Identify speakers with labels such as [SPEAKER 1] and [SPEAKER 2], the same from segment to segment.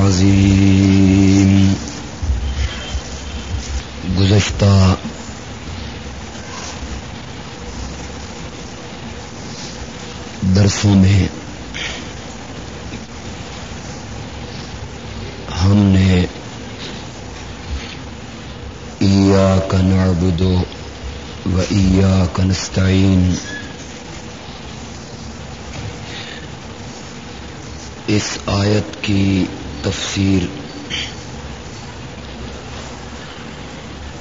[SPEAKER 1] العظيم گزشتہ درسوں میں ہم نے ایاک نعبد و ایاک نستعین۔ اس آیت کی تفسیر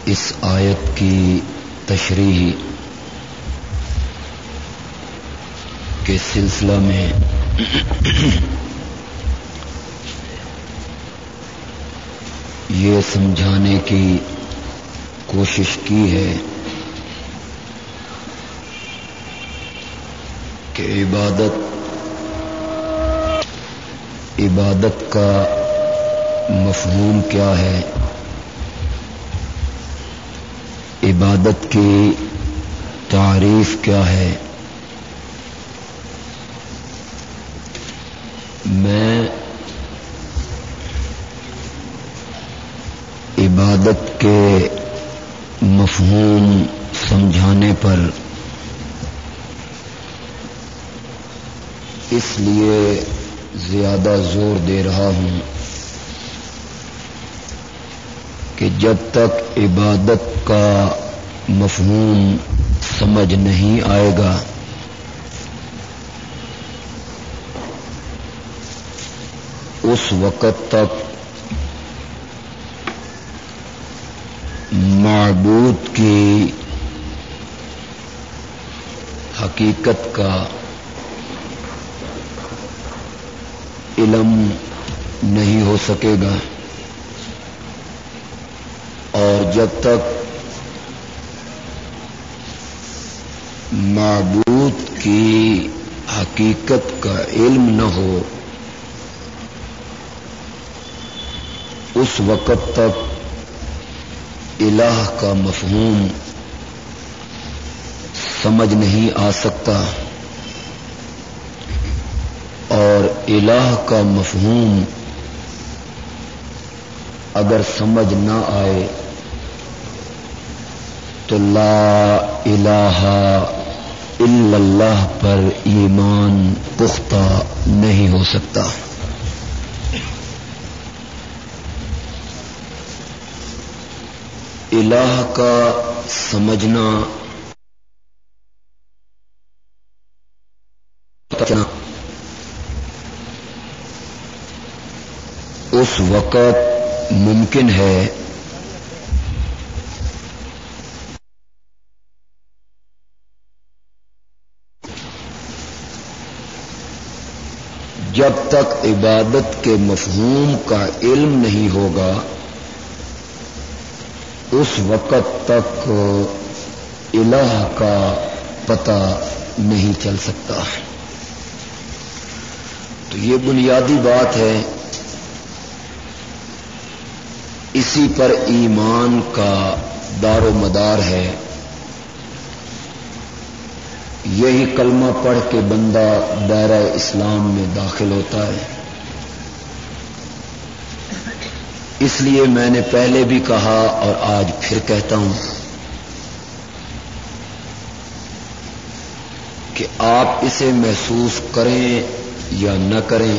[SPEAKER 1] اس آیت کی تشریح کے سلسلہ میں یہ سمجھانے کی کوشش کی ہے کہ عبادت عبادت کا مفہوم کیا ہے؟ عبادت کی تعریف کیا ہے؟ میں عبادت کے مفہوم سمجھانے پر اس لیے زیادہ زور دے رہا ہوں کہ جب تک عبادت کا مفہوم سمجھ نہیں آئے گا، اس وقت تک معبود کی حقیقت کا علم نہیں ہو سکے گا۔ اور جب تک معبود کی حقیقت کا علم نہ ہو، اس وقت تک الہ کا مفہوم سمجھ نہیں آ سکتا۔ اور الہ کا مفہوم اگر سمجھ نہ آئے تو لا الہ الا اللہ پر ایمان پختہ نہیں ہو سکتا۔ الہ کا سمجھنا اس وقت ممکن ہے جب تک عبادت کے مفہوم کا علم نہیں ہوگا، اس وقت تک الہ کا پتہ نہیں چل سکتا۔ تو یہ بنیادی بات ہے اسی پر ایمان کا دار و مدار ہے۔ یہی کلمہ پڑھ کے بندہ دائرہ اسلام میں داخل ہوتا ہے۔ اس لیے میں نے پہلے بھی کہا اور آج پھر کہتا ہوں کہ آپ اسے محسوس کریں یا نہ کریں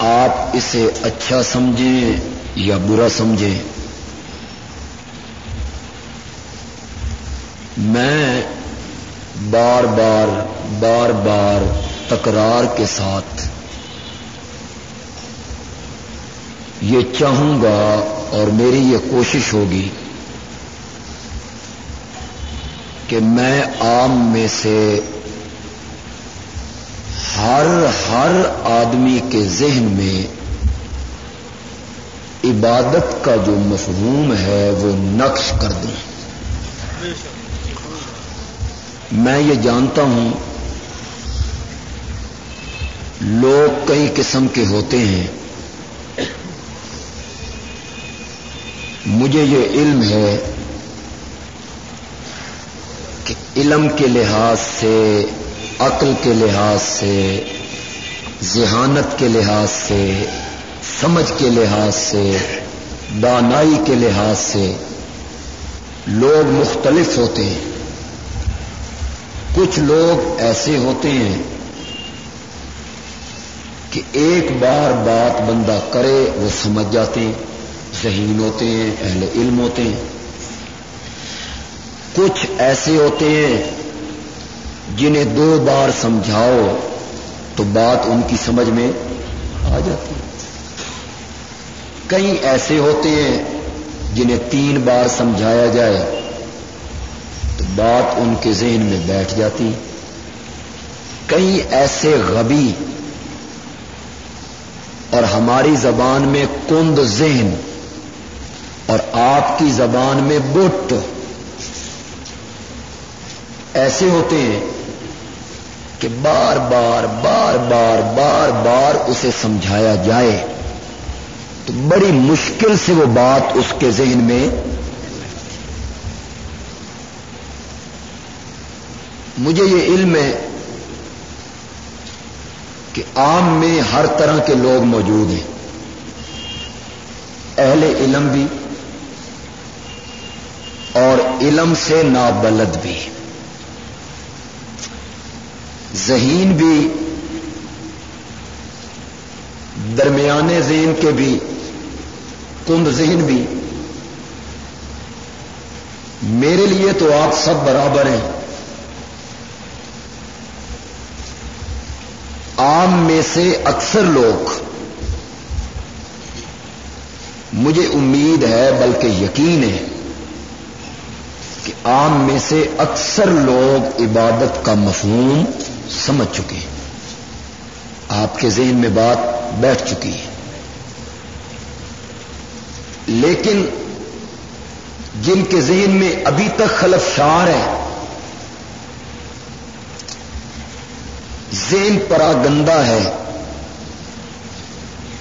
[SPEAKER 1] آپ اسے اچھا سمجھیں یا برا سمجھیں؟ میں بار بار بار بار تکرار کے ساتھ یہ چاہوں گا اور میری یہ کوشش ہوگی کہ میں عام میں سے ہر ہر آدمی کے ذہن میں عبادت کا جو مفہوم ہے وہ نقش کر دوں میں یہ جانتا ہوں، لوگ کئی قسم کے ہوتے ہیں۔ مجھے یہ علم ہے کہ علم کے لحاظ سے عقل کے لحاظ سے، ذہانت کے لحاظ سے، سمجھ کے لحاظ سے، دانائی کے لحاظ سے لوگ مختلف ہوتے ہیں۔ کچھ لوگ ایسے ہوتے ہیں کہ ایک بار بات بندہ کرے، وہ سمجھ جاتے ہیں، ذہین ہوتے ہیں، اہل علم ہوتے ہیں۔ کچھ ایسے ہوتے ہیں جنہیں دو بار سمجھاؤ تو بات ان کی سمجھ میں آ جاتی ہے۔ کئی ایسے ہوتے ہیں جنہیں تین بار سمجھایا جائے تو بات ان کے ذہن میں بیٹھ جاتی۔ کئی ایسے غبی اور ہماری زبان میں کند ذہن اور آپ کی زبان میں بٹ ایسے ہوتے ہیں کہ بار بار بار بار بار بار اسے سمجھایا جائے تو بڑی مشکل سے وہ بات اس کے ذہن میں مجھے یہ علم ہے کہ عام میں ہر طرح کے لوگ موجود ہیں۔ اہل علم بھی اور علم سے نابلد بھی ذہین بھی درمیانے ذہن کے بھی، کند ذہن بھی۔ میرے لیے تو آپ سب برابر ہیں۔ عام میں سے اکثر لوگ، مجھے امید ہے بلکہ یقین ہے کہ عام میں سے اکثر لوگ عبادت کا مفہوم سمجھ چکے ہیں۔ آپ کے ذہن میں بات بیٹھ چکی ہے۔ لیکن جن کے ذہن میں ابھی تک خلف شار ہے، ذہن پرا گندا ہے۔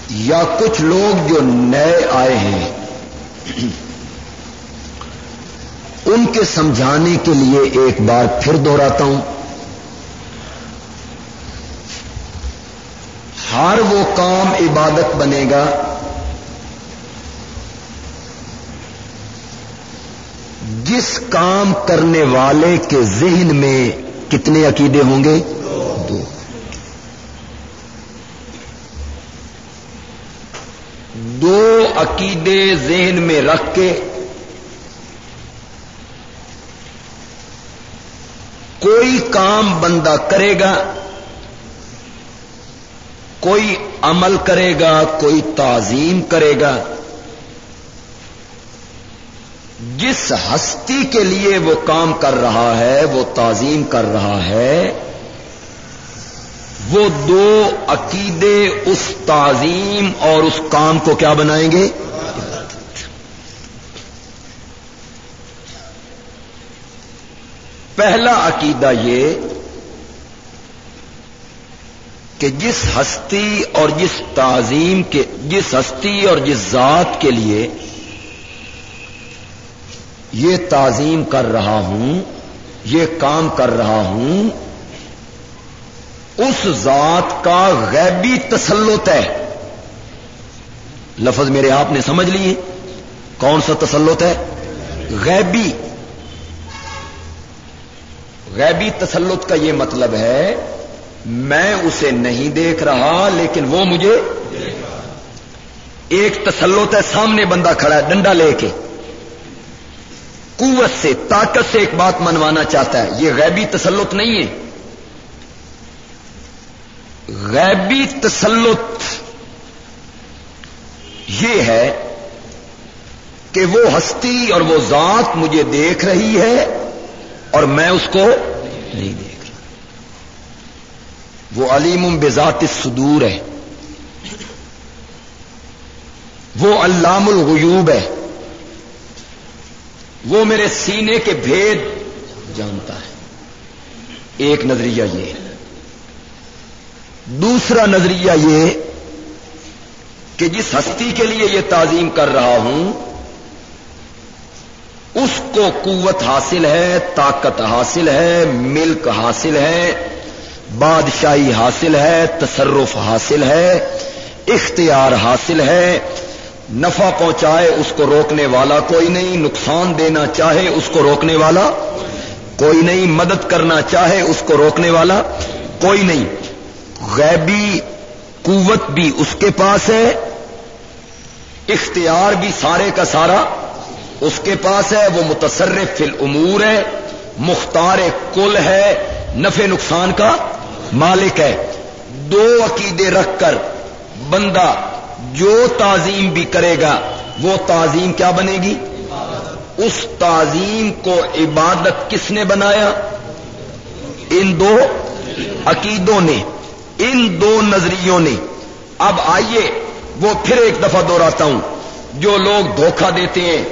[SPEAKER 1] یا کچھ لوگ جو نئے آئے ہیں، ان کے سمجھانے کے لیے ایک بار پھر دوہراتا ہوں۔ ہر وہ کام عبادت بنے گا جس کام کرنے والے کے ذہن میں کتنے عقیدے ہوں گے؟ دو۔ دو عقیدے ذہن میں رکھ کے کوئی کام بندہ کرے گا کوئی عمل کرے گا، کوئی تعظیم کرے گا۔ جس ہستی کے لیے وہ کام کر رہا ہے، وہ تعظیم کر رہا ہے، وہ دو عقیدے اس تعظیم اور اس کام کو کیا بنائیں گے؟ پہلا عقیدہ یہ کہ جس ہستی اور جس تعظیم کے جس ہستی اور جس ذات کے لیے یہ تعظیم کر رہا ہوں، یہ کام کر رہا ہوں، اس ذات کا غیبی تسلط ہے۔ لفظ میرے آپ نے سمجھ لیے؟ کون سا تسلط ہے؟ غیبی۔ غیبی تسلط کا یہ مطلب ہے میں اسے نہیں دیکھ رہا لیکن وہ مجھے ایک تسلط ہے، سامنے بندہ کھڑا ہے، ڈنڈا لے کے۔ قوت سے، طاقت سے ایک بات منوانا چاہتا ہے، یہ غیبی تسلط نہیں ہے۔ غیبی تسلط یہ ہے کہ وہ ہستی اور وہ ذات مجھے دیکھ رہی ہے اور میں اس کو نہیں دیکھ وہ علیم بذات الصدور ہے۔ وہ علام الغیوب ہے۔ وہ میرے سینے کے بھید جانتا ہے۔ ایک نظریہ یہ۔ دوسرا نظریہ یہ کہ جس ہستی کے لیے یہ تعظیم کر رہا ہوں، اس کو قوت حاصل ہے، طاقت حاصل ہے، ملک حاصل ہے بادشاہی حاصل ہے، تصرف حاصل ہے، اختیار حاصل ہے۔ نفع پہنچائے، اس کو روکنے والا کوئی نہیں، نقصان دینا چاہے، اس کو روکنے والا کوئی نہیں، مدد کرنا چاہے، اس کو روکنے والا کوئی نہیں۔ غیبی قوت بھی اس کے پاس ہے، اختیار بھی سارے کا سارا اس کے پاس ہے۔ وہ متصرف فی الامور ہے، مختار کل ہے، نفع نقصان کا مالک ہے۔ دو عقیدے رکھ کر بندہ جو تعظیم بھی کرے گا، وہ تعظیم کیا بنے گی؟ اس تعظیم کو عبادت کس نے بنایا؟ ان دو عقیدوں نے، ان دو نظریوں نے۔ اب آئیے، وہ پھر ایک دفعہ دوہراتا ہوں۔ جو لوگ دھوکہ دیتے ہیں،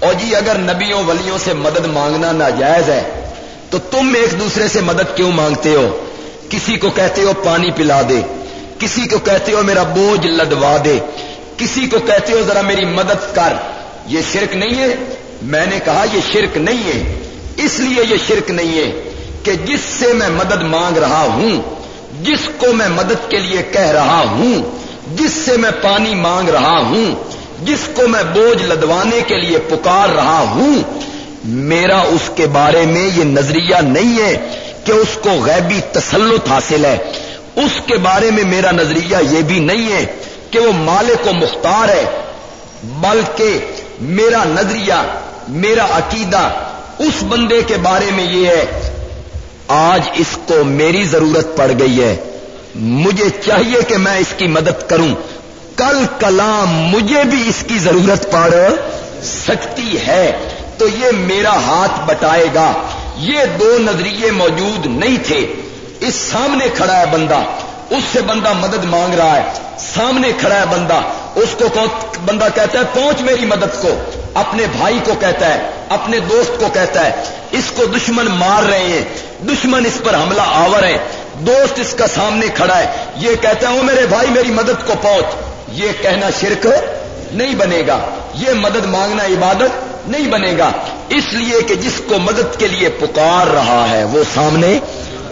[SPEAKER 1] اور جی اگر نبیوں ولیوں سے مدد مانگنا ناجائز ہے، تو تم ایک دوسرے سے مدد کیوں مانگتے ہو؟ کسی کو کہتے ہو پانی پلا دے، کسی کو کہتے ہو میرا بوجھ لدوا دے، کسی کو کہتے ہو ذرا میری مدد کر۔ یہ شرک نہیں ہے۔ میں نے کہا یہ شرک نہیں ہے۔ اس لیے یہ شرک نہیں ہے کہ جس سے میں مدد مانگ رہا ہوں، جس کو میں مدد کے لیے کہہ رہا ہوں، جس سے میں پانی مانگ رہا ہوں، جس کو میں بوجھ لدوانے کے لیے پکار رہا ہوں، میرا اس کے بارے میں یہ نظریہ نہیں ہے کہ اس کو غیبی تسلط حاصل ہے۔ اس کے بارے میں میرا نظریہ یہ بھی نہیں ہے کہ وہ مالک و مختار ہے، بلکہ میرا نظریہ، میرا عقیدہ اس بندے کے بارے میں یہ ہے، آج اس کو میری ضرورت پڑ گئی ہے۔ مجھے چاہیے کہ میں اس کی مدد کروں۔ کل کلام مجھے بھی اس کی ضرورت پڑ سکتی ہے۔ تو یہ میرا ہاتھ بٹائے گا۔ یہ دو نظریے موجود نہیں تھے۔ اس سامنے کھڑا ہے بندہ، اس سے بندہ مدد مانگ رہا ہے۔ سامنے کھڑا ہے بندہ، اس کو بندہ کہتا ہے، پہنچ میری مدد کو۔ اپنے بھائی کو کہتا ہے، اپنے دوست کو کہتا ہے، اس کو دشمن مار رہے ہیں۔ دشمن اس پر حملہ آور ہے دوست اس کا سامنے کھڑا ہے۔ یہ کہتا ہے وہ میرے بھائی، میری مدد کو پہنچ۔ یہ کہنا شرک نہیں بنے گا۔ یہ مدد مانگنا عبادت نہیں بنے گا۔ اس لیے کہ جس کو مدد کے لیے پکار رہا ہے، وہ سامنے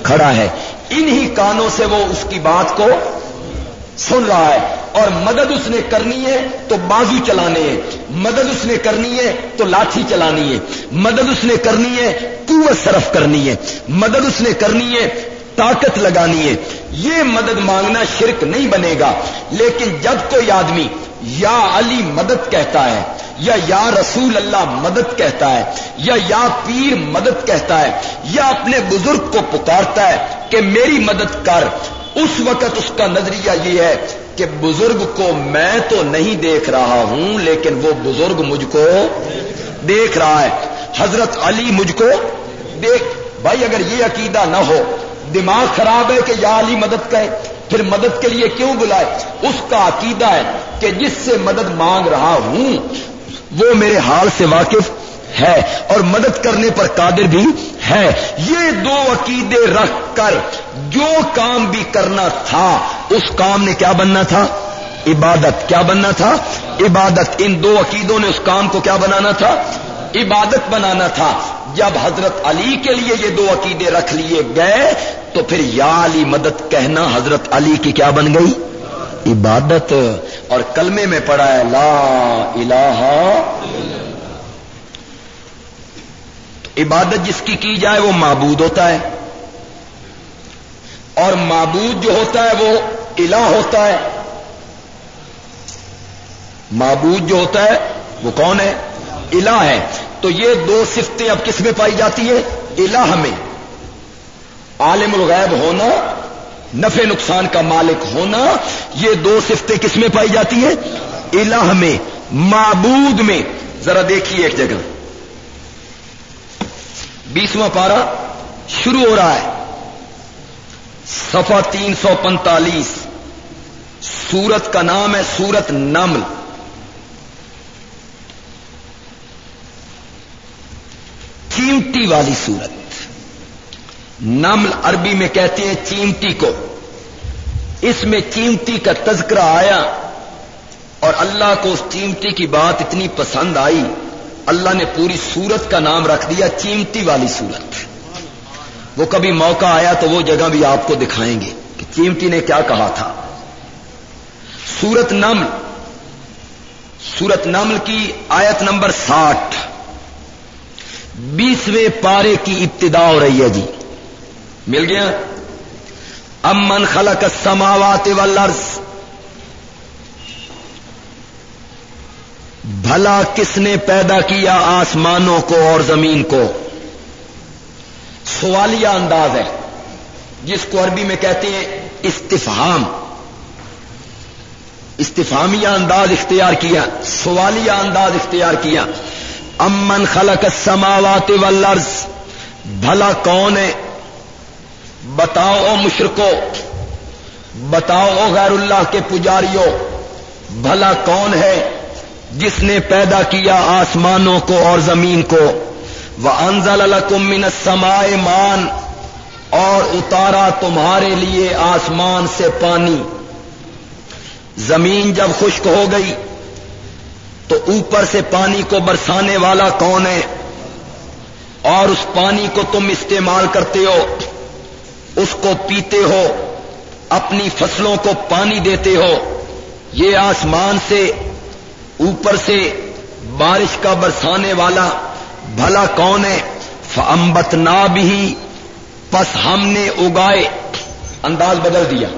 [SPEAKER 1] کھڑا ہے۔ انہی کانوں سے وہ اس کی بات کو سن رہا ہے۔ اور مدد اس نے کرنی ہے تو بازو چلانے ہیں مدد اس نے کرنی ہے تو لاٹھی چلانی ہے۔ مدد اس نے کرنی ہے، قوت صرف کرنی ہے۔ مدد اس نے کرنی ہے، طاقت لگانی ہے۔ یہ مدد مانگنا شرک نہیں بنے گا۔ لیکن جب کوئی آدمی یا علی مدد کہتا ہے یا یا رسول اللہ مدد کہتا ہے، یا یا پیر مدد کہتا ہے، یا اپنے بزرگ کو پکارتا ہے کہ میری مدد کر۔ اس وقت اس کا نظریہ یہ ہے کہ بزرگ کو میں تو نہیں دیکھ رہا ہوں، لیکن وہ بزرگ مجھ کو دیکھ رہا ہے۔ حضرت علی مجھ کو دیکھ۔ بھائی اگر یہ عقیدہ نہ ہو، دماغ خراب ہے کہ یا علی مدد کہے پھر مدد کے لیے کیوں بلائے؟ اس کا عقیدہ ہے کہ جس سے مدد مانگ رہا ہوں وہ میرے حال سے واقف ہے اور مدد کرنے پر قادر بھی ہے۔ یہ دو عقیدے رکھ کر جو کام بھی کرنا تھا، اس کام نے کیا بننا تھا؟ عبادت۔ کیا بننا تھا؟ عبادت۔ ان دو عقیدوں نے اس کام کو کیا بنانا تھا؟ عبادت بنانا تھا۔ جب حضرت علی کے لیے یہ دو عقیدے رکھ لیے گئے، تو پھر یا علی مدد کہنا حضرت علی کی کیا بن گئی؟ عبادت اور کلمے میں پڑا ہے، لا الہ عبادت جس کی کی جائے وہ معبود ہوتا ہے۔ اور معبود جو ہوتا ہے وہ الہ ہوتا ہے۔ معبود جو ہوتا ہے وہ کون ہے؟ الہ ہے۔ تو یہ دو صفتیں اب کس میں پائی جاتی ہے الہ میں۔ عالم الغیب ہونا نفع نقصان کا مالک ہونا یہ دو صفتیں کس میں پائی جاتی ہیں؟ الہ میں، معبود میں۔ ذرا دیکھیے ایک جگہ۔ بیسواں پارا، شروع ہو رہا ہے۔ سفا تین سو پینتالیس۔ سورت کا نام ہے سورت نمل۔ چیمٹی والی سورت۔ نمل عربی میں کہتے ہیں چیمٹی کو۔ اس میں چیمٹی کا تذکرہ آیا اور اللہ کو اس چیمٹی کی بات اتنی پسند آئی۔ اللہ نے پوری سورت کا نام رکھ دیا چیمٹی والی سورت۔ وہ کبھی موقع آیا تو وہ جگہ بھی آپ کو دکھائیں گے کہ چیمٹی نے کیا کہا تھا۔ سورت نمل سورت نمل کی آیت نمبر ساٹھ۔ بیسویں پارے کی ابتدا ہو رہی ہے جی۔ مل گیا؟ امن خلق السماوات والارض. بھلا کس نے پیدا کیا آسمانوں کو اور زمین کو؟ سوالیہ انداز ہے، جس کو عربی میں کہتے ہیں استفہام. استفامیہ انداز اختیار کیا، سوالیہ انداز اختیار کیا. امن خلق السماوات والارض. بھلا کون ہے؟ بتاؤ او مشرکو، بتاؤ او غیر اللہ کے پجاریوں بھلا کون ہے جس نے پیدا کیا آسمانوں کو اور زمین کو؟ وہ انزل من السماء مان اور اتارا تمہارے لیے آسمان سے پانی۔ زمین جب خشک ہو گئی، تو اوپر سے پانی کو برسانے والا کون ہے؟ اور اس پانی کو تم استعمال کرتے ہو۔ اس کو پیتے ہو، اپنی فصلوں کو پانی دیتے ہو۔ یہ آسمان سے اوپر سے بارش کا برسانے والا بھلا کون ہے؟ فمبت نہ بھی پس ہم نے اگائے۔ انداز بدل دیا۔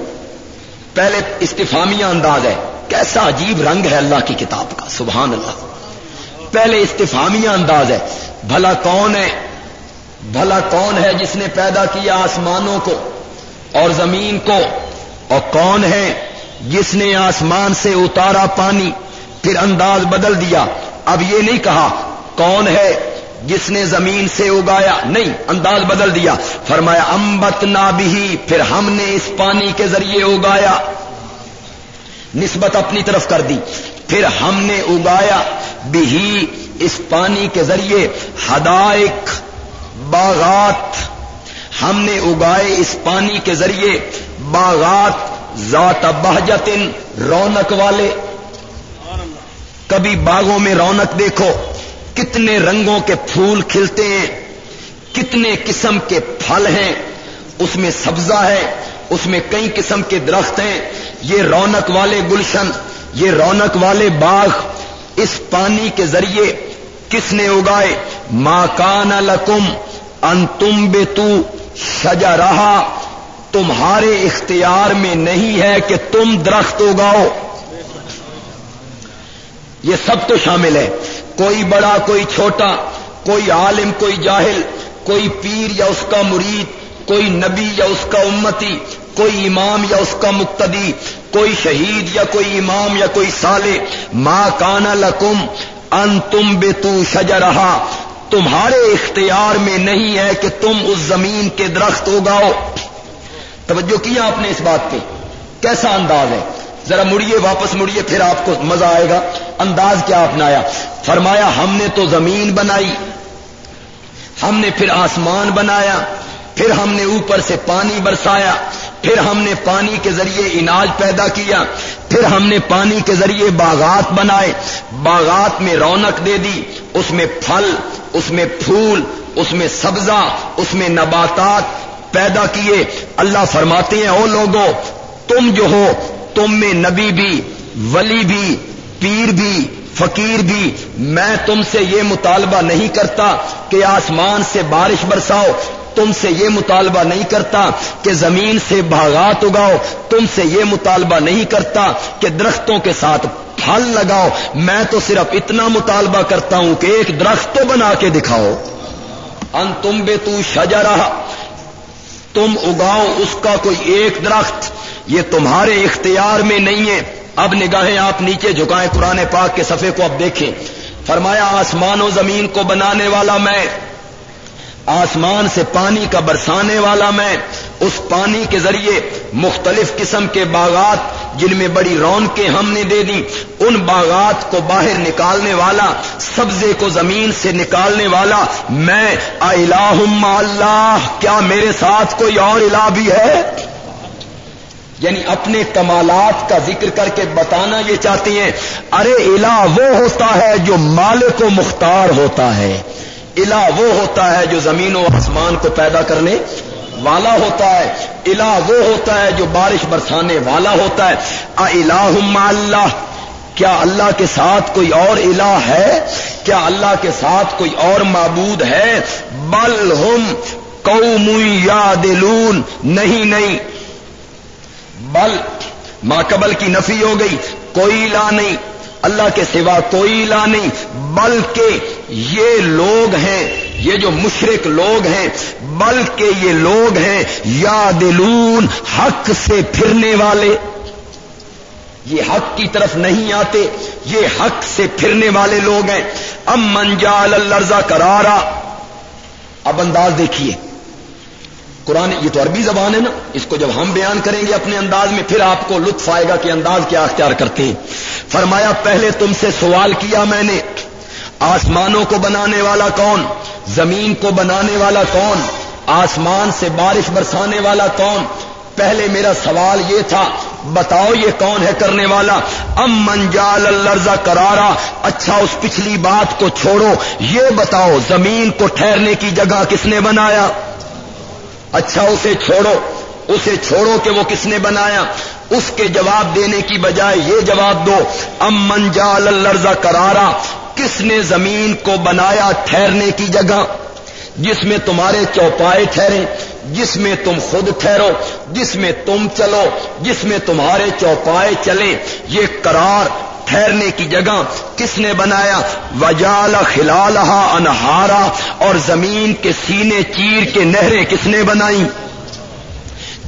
[SPEAKER 1] پہلے استفامیہ انداز ہے۔ کیسا عجیب رنگ ہے اللہ کی کتاب کا، سبحان اللہ۔ پہلے استفامیہ انداز ہے۔ بھلا کون ہے؟ بھلا کون ہے جس نے پیدا کیا آسمانوں کو اور زمین کو اور کون ہے جس نے آسمان سے اتارا پانی پھر انداز بدل دیا؟ اب یہ نہیں کہا کون ہے جس نے زمین سے اگایا، نہیں، انداز بدل دیا۔ فرمایا امبت نہ بھی پھر ہم نے اس پانی کے ذریعے اگایا، نسبت اپنی طرف کر دی۔ پھر ہم نے اگایا بھی اس پانی کے ذریعے ہدائق باغات ہم نے اگائے اس پانی کے ذریعے، باغات ذات بہجتن رونق والے۔ کبھی باغوں میں رونق دیکھو، کتنے رنگوں کے پھول کھلتے ہیں، کتنے قسم کے پھل ہیں۔ اس میں سبزہ ہے، اس میں کئی قسم کے درخت ہیں۔ یہ رونق والے گلشن، یہ رونق والے باغ۔ اس پانی کے ذریعے کس نے اگائے؟ ماں کان لکم ان تم بے تو سجا رہا تمہارے اختیار میں نہیں ہے کہ تم درخت اگاؤ۔ یہ سب تو شامل ہے۔ کوئی بڑا، کوئی چھوٹا، کوئی عالم، کوئی جاہل، کوئی پیر یا اس کا مرید، کوئی نبی یا اس کا امتی، کوئی امام یا اس کا مقتدی، کوئی شہید یا کوئی امام یا کوئی سالے ماں کانا لکم ان تم بے تو رہا تمہارے اختیار میں نہیں ہے کہ تم اس زمین کے درخت اگاؤ۔ توجہ کیا آپ نے اس بات پہ کیسا انداز ہے؟ ذرا مڑیے، واپس مڑیے، پھر آپ کو مزہ آئے گا۔ انداز کیا اپنایا فرمایا، ہم نے تو زمین بنائی، ہم نے پھر آسمان بنایا، پھر ہم نے اوپر سے پانی برسایا۔ پھر ہم نے پانی کے ذریعے اناج پیدا کیا، پھر ہم نے پانی کے ذریعے باغات بنائے، باغات میں رونق دے دی، اس میں پھل، اس میں پھول، اس میں سبزہ، اس میں نباتات پیدا کیے۔ اللہ فرماتے ہیں او لوگوں، تم جو ہو، تم میں نبی بھی، ولی بھی، پیر بھی، فقیر بھی، میں تم سے یہ مطالبہ نہیں کرتا کہ آسمان سے بارش برساؤ تم سے یہ مطالبہ نہیں کرتا کہ زمین سے باغات اگاؤ، تم سے یہ مطالبہ نہیں کرتا کہ درختوں کے ساتھ پھل لگاؤ۔ میں تو صرف اتنا مطالبہ کرتا ہوں کہ ایک درخت تو بنا کے دکھاؤ۔ ان تم بے تو شجا رہا تم اگاؤ اس کا کوئی ایک درخت۔ یہ تمہارے اختیار میں نہیں ہے۔ اب نگاہیں آپ نیچے جھکائیں قرآن پاک کے صفحے کو اب دیکھیں۔ فرمایا، آسمان و زمین کو بنانے والا میں آسمان سے پانی کا برسانے والا میں، اس پانی کے ذریعے مختلف قسم کے باغات جن میں بڑی رونقیں ہم نے دے دی ان باغات کو باہر نکالنے والا، سبزے کو زمین سے نکالنے والا میں اللہ، کیا میرے ساتھ کوئی اور الہ بھی ہے؟ یعنی اپنے کمالات کا ذکر کر کے بتانا یہ چاہتے ہیں، ارے الہ وہ ہوتا ہے جو مالک و مختار ہوتا ہے۔ الہ وہ ہوتا ہے جو زمین و آسمان کو پیدا کرنے والا ہوتا ہے۔ الہ وہ ہوتا ہے جو بارش برسانے والا ہوتا ہے۔ الہ اللہ۔ کیا اللہ کے ساتھ کوئی اور الہ ہے؟ کیا اللہ کے ساتھ کوئی اور معبود ہے؟ بل ہم قوم یا دلون نہیں نہیں۔ بل ماقبل کی نفی ہو گئی۔ کوئی الہ نہیں۔ اللہ کے سوا کوئی الہ نہیں، بلکہ یہ لوگ ہیں، یہ جو مشرق لوگ ہیں، بلکہ یہ لوگ ہیں یا دلون حق سے پھرنے والے۔ یہ حق کی طرف نہیں آتے، یہ حق سے پھرنے والے لوگ ہیں۔ ام منجال الرزا کرارا اب انداز دیکھیے۔ قرآن یہ تو عربی زبان ہے نا، اس کو جب ہم بیان کریں گے اپنے انداز میں، پھر آپ کو لطف آئے گا کہ انداز کیا اختیار کرتے ہیں۔ فرمایا، پہلے تم سے سوال کیا میں نے، آسمانوں کو بنانے والا کون؟ زمین کو بنانے والا کون؟ آسمان سے بارش برسانے والا کون؟ پہلے میرا سوال یہ تھا، بتاؤ یہ کون ہے کرنے والا؟ ام منجال الرزا کرارا اچھا اس پچھلی بات کو چھوڑو، یہ بتاؤ زمین کو ٹھہرنے کی جگہ کس نے بنایا؟ اچھا اسے چھوڑو اسے چھوڑو کہ وہ کس نے بنایا۔ اس کے جواب دینے کی بجائے یہ جواب دو، ام منجال الرزا کرارا کس نے زمین کو بنایا ٹھہرنے کی جگہ؟ جس میں تمہارے چوپائے ٹھہرے، جس میں تم خود ٹھہرو، جس میں تم چلو، جس میں تمہارے چوپائے چلے، یہ قرار ٹھہرنے کی جگہ کس نے بنایا؟ وجال خلالہ انہارا، اور زمین کے سینے چیر کے نہریں کس نے بنائی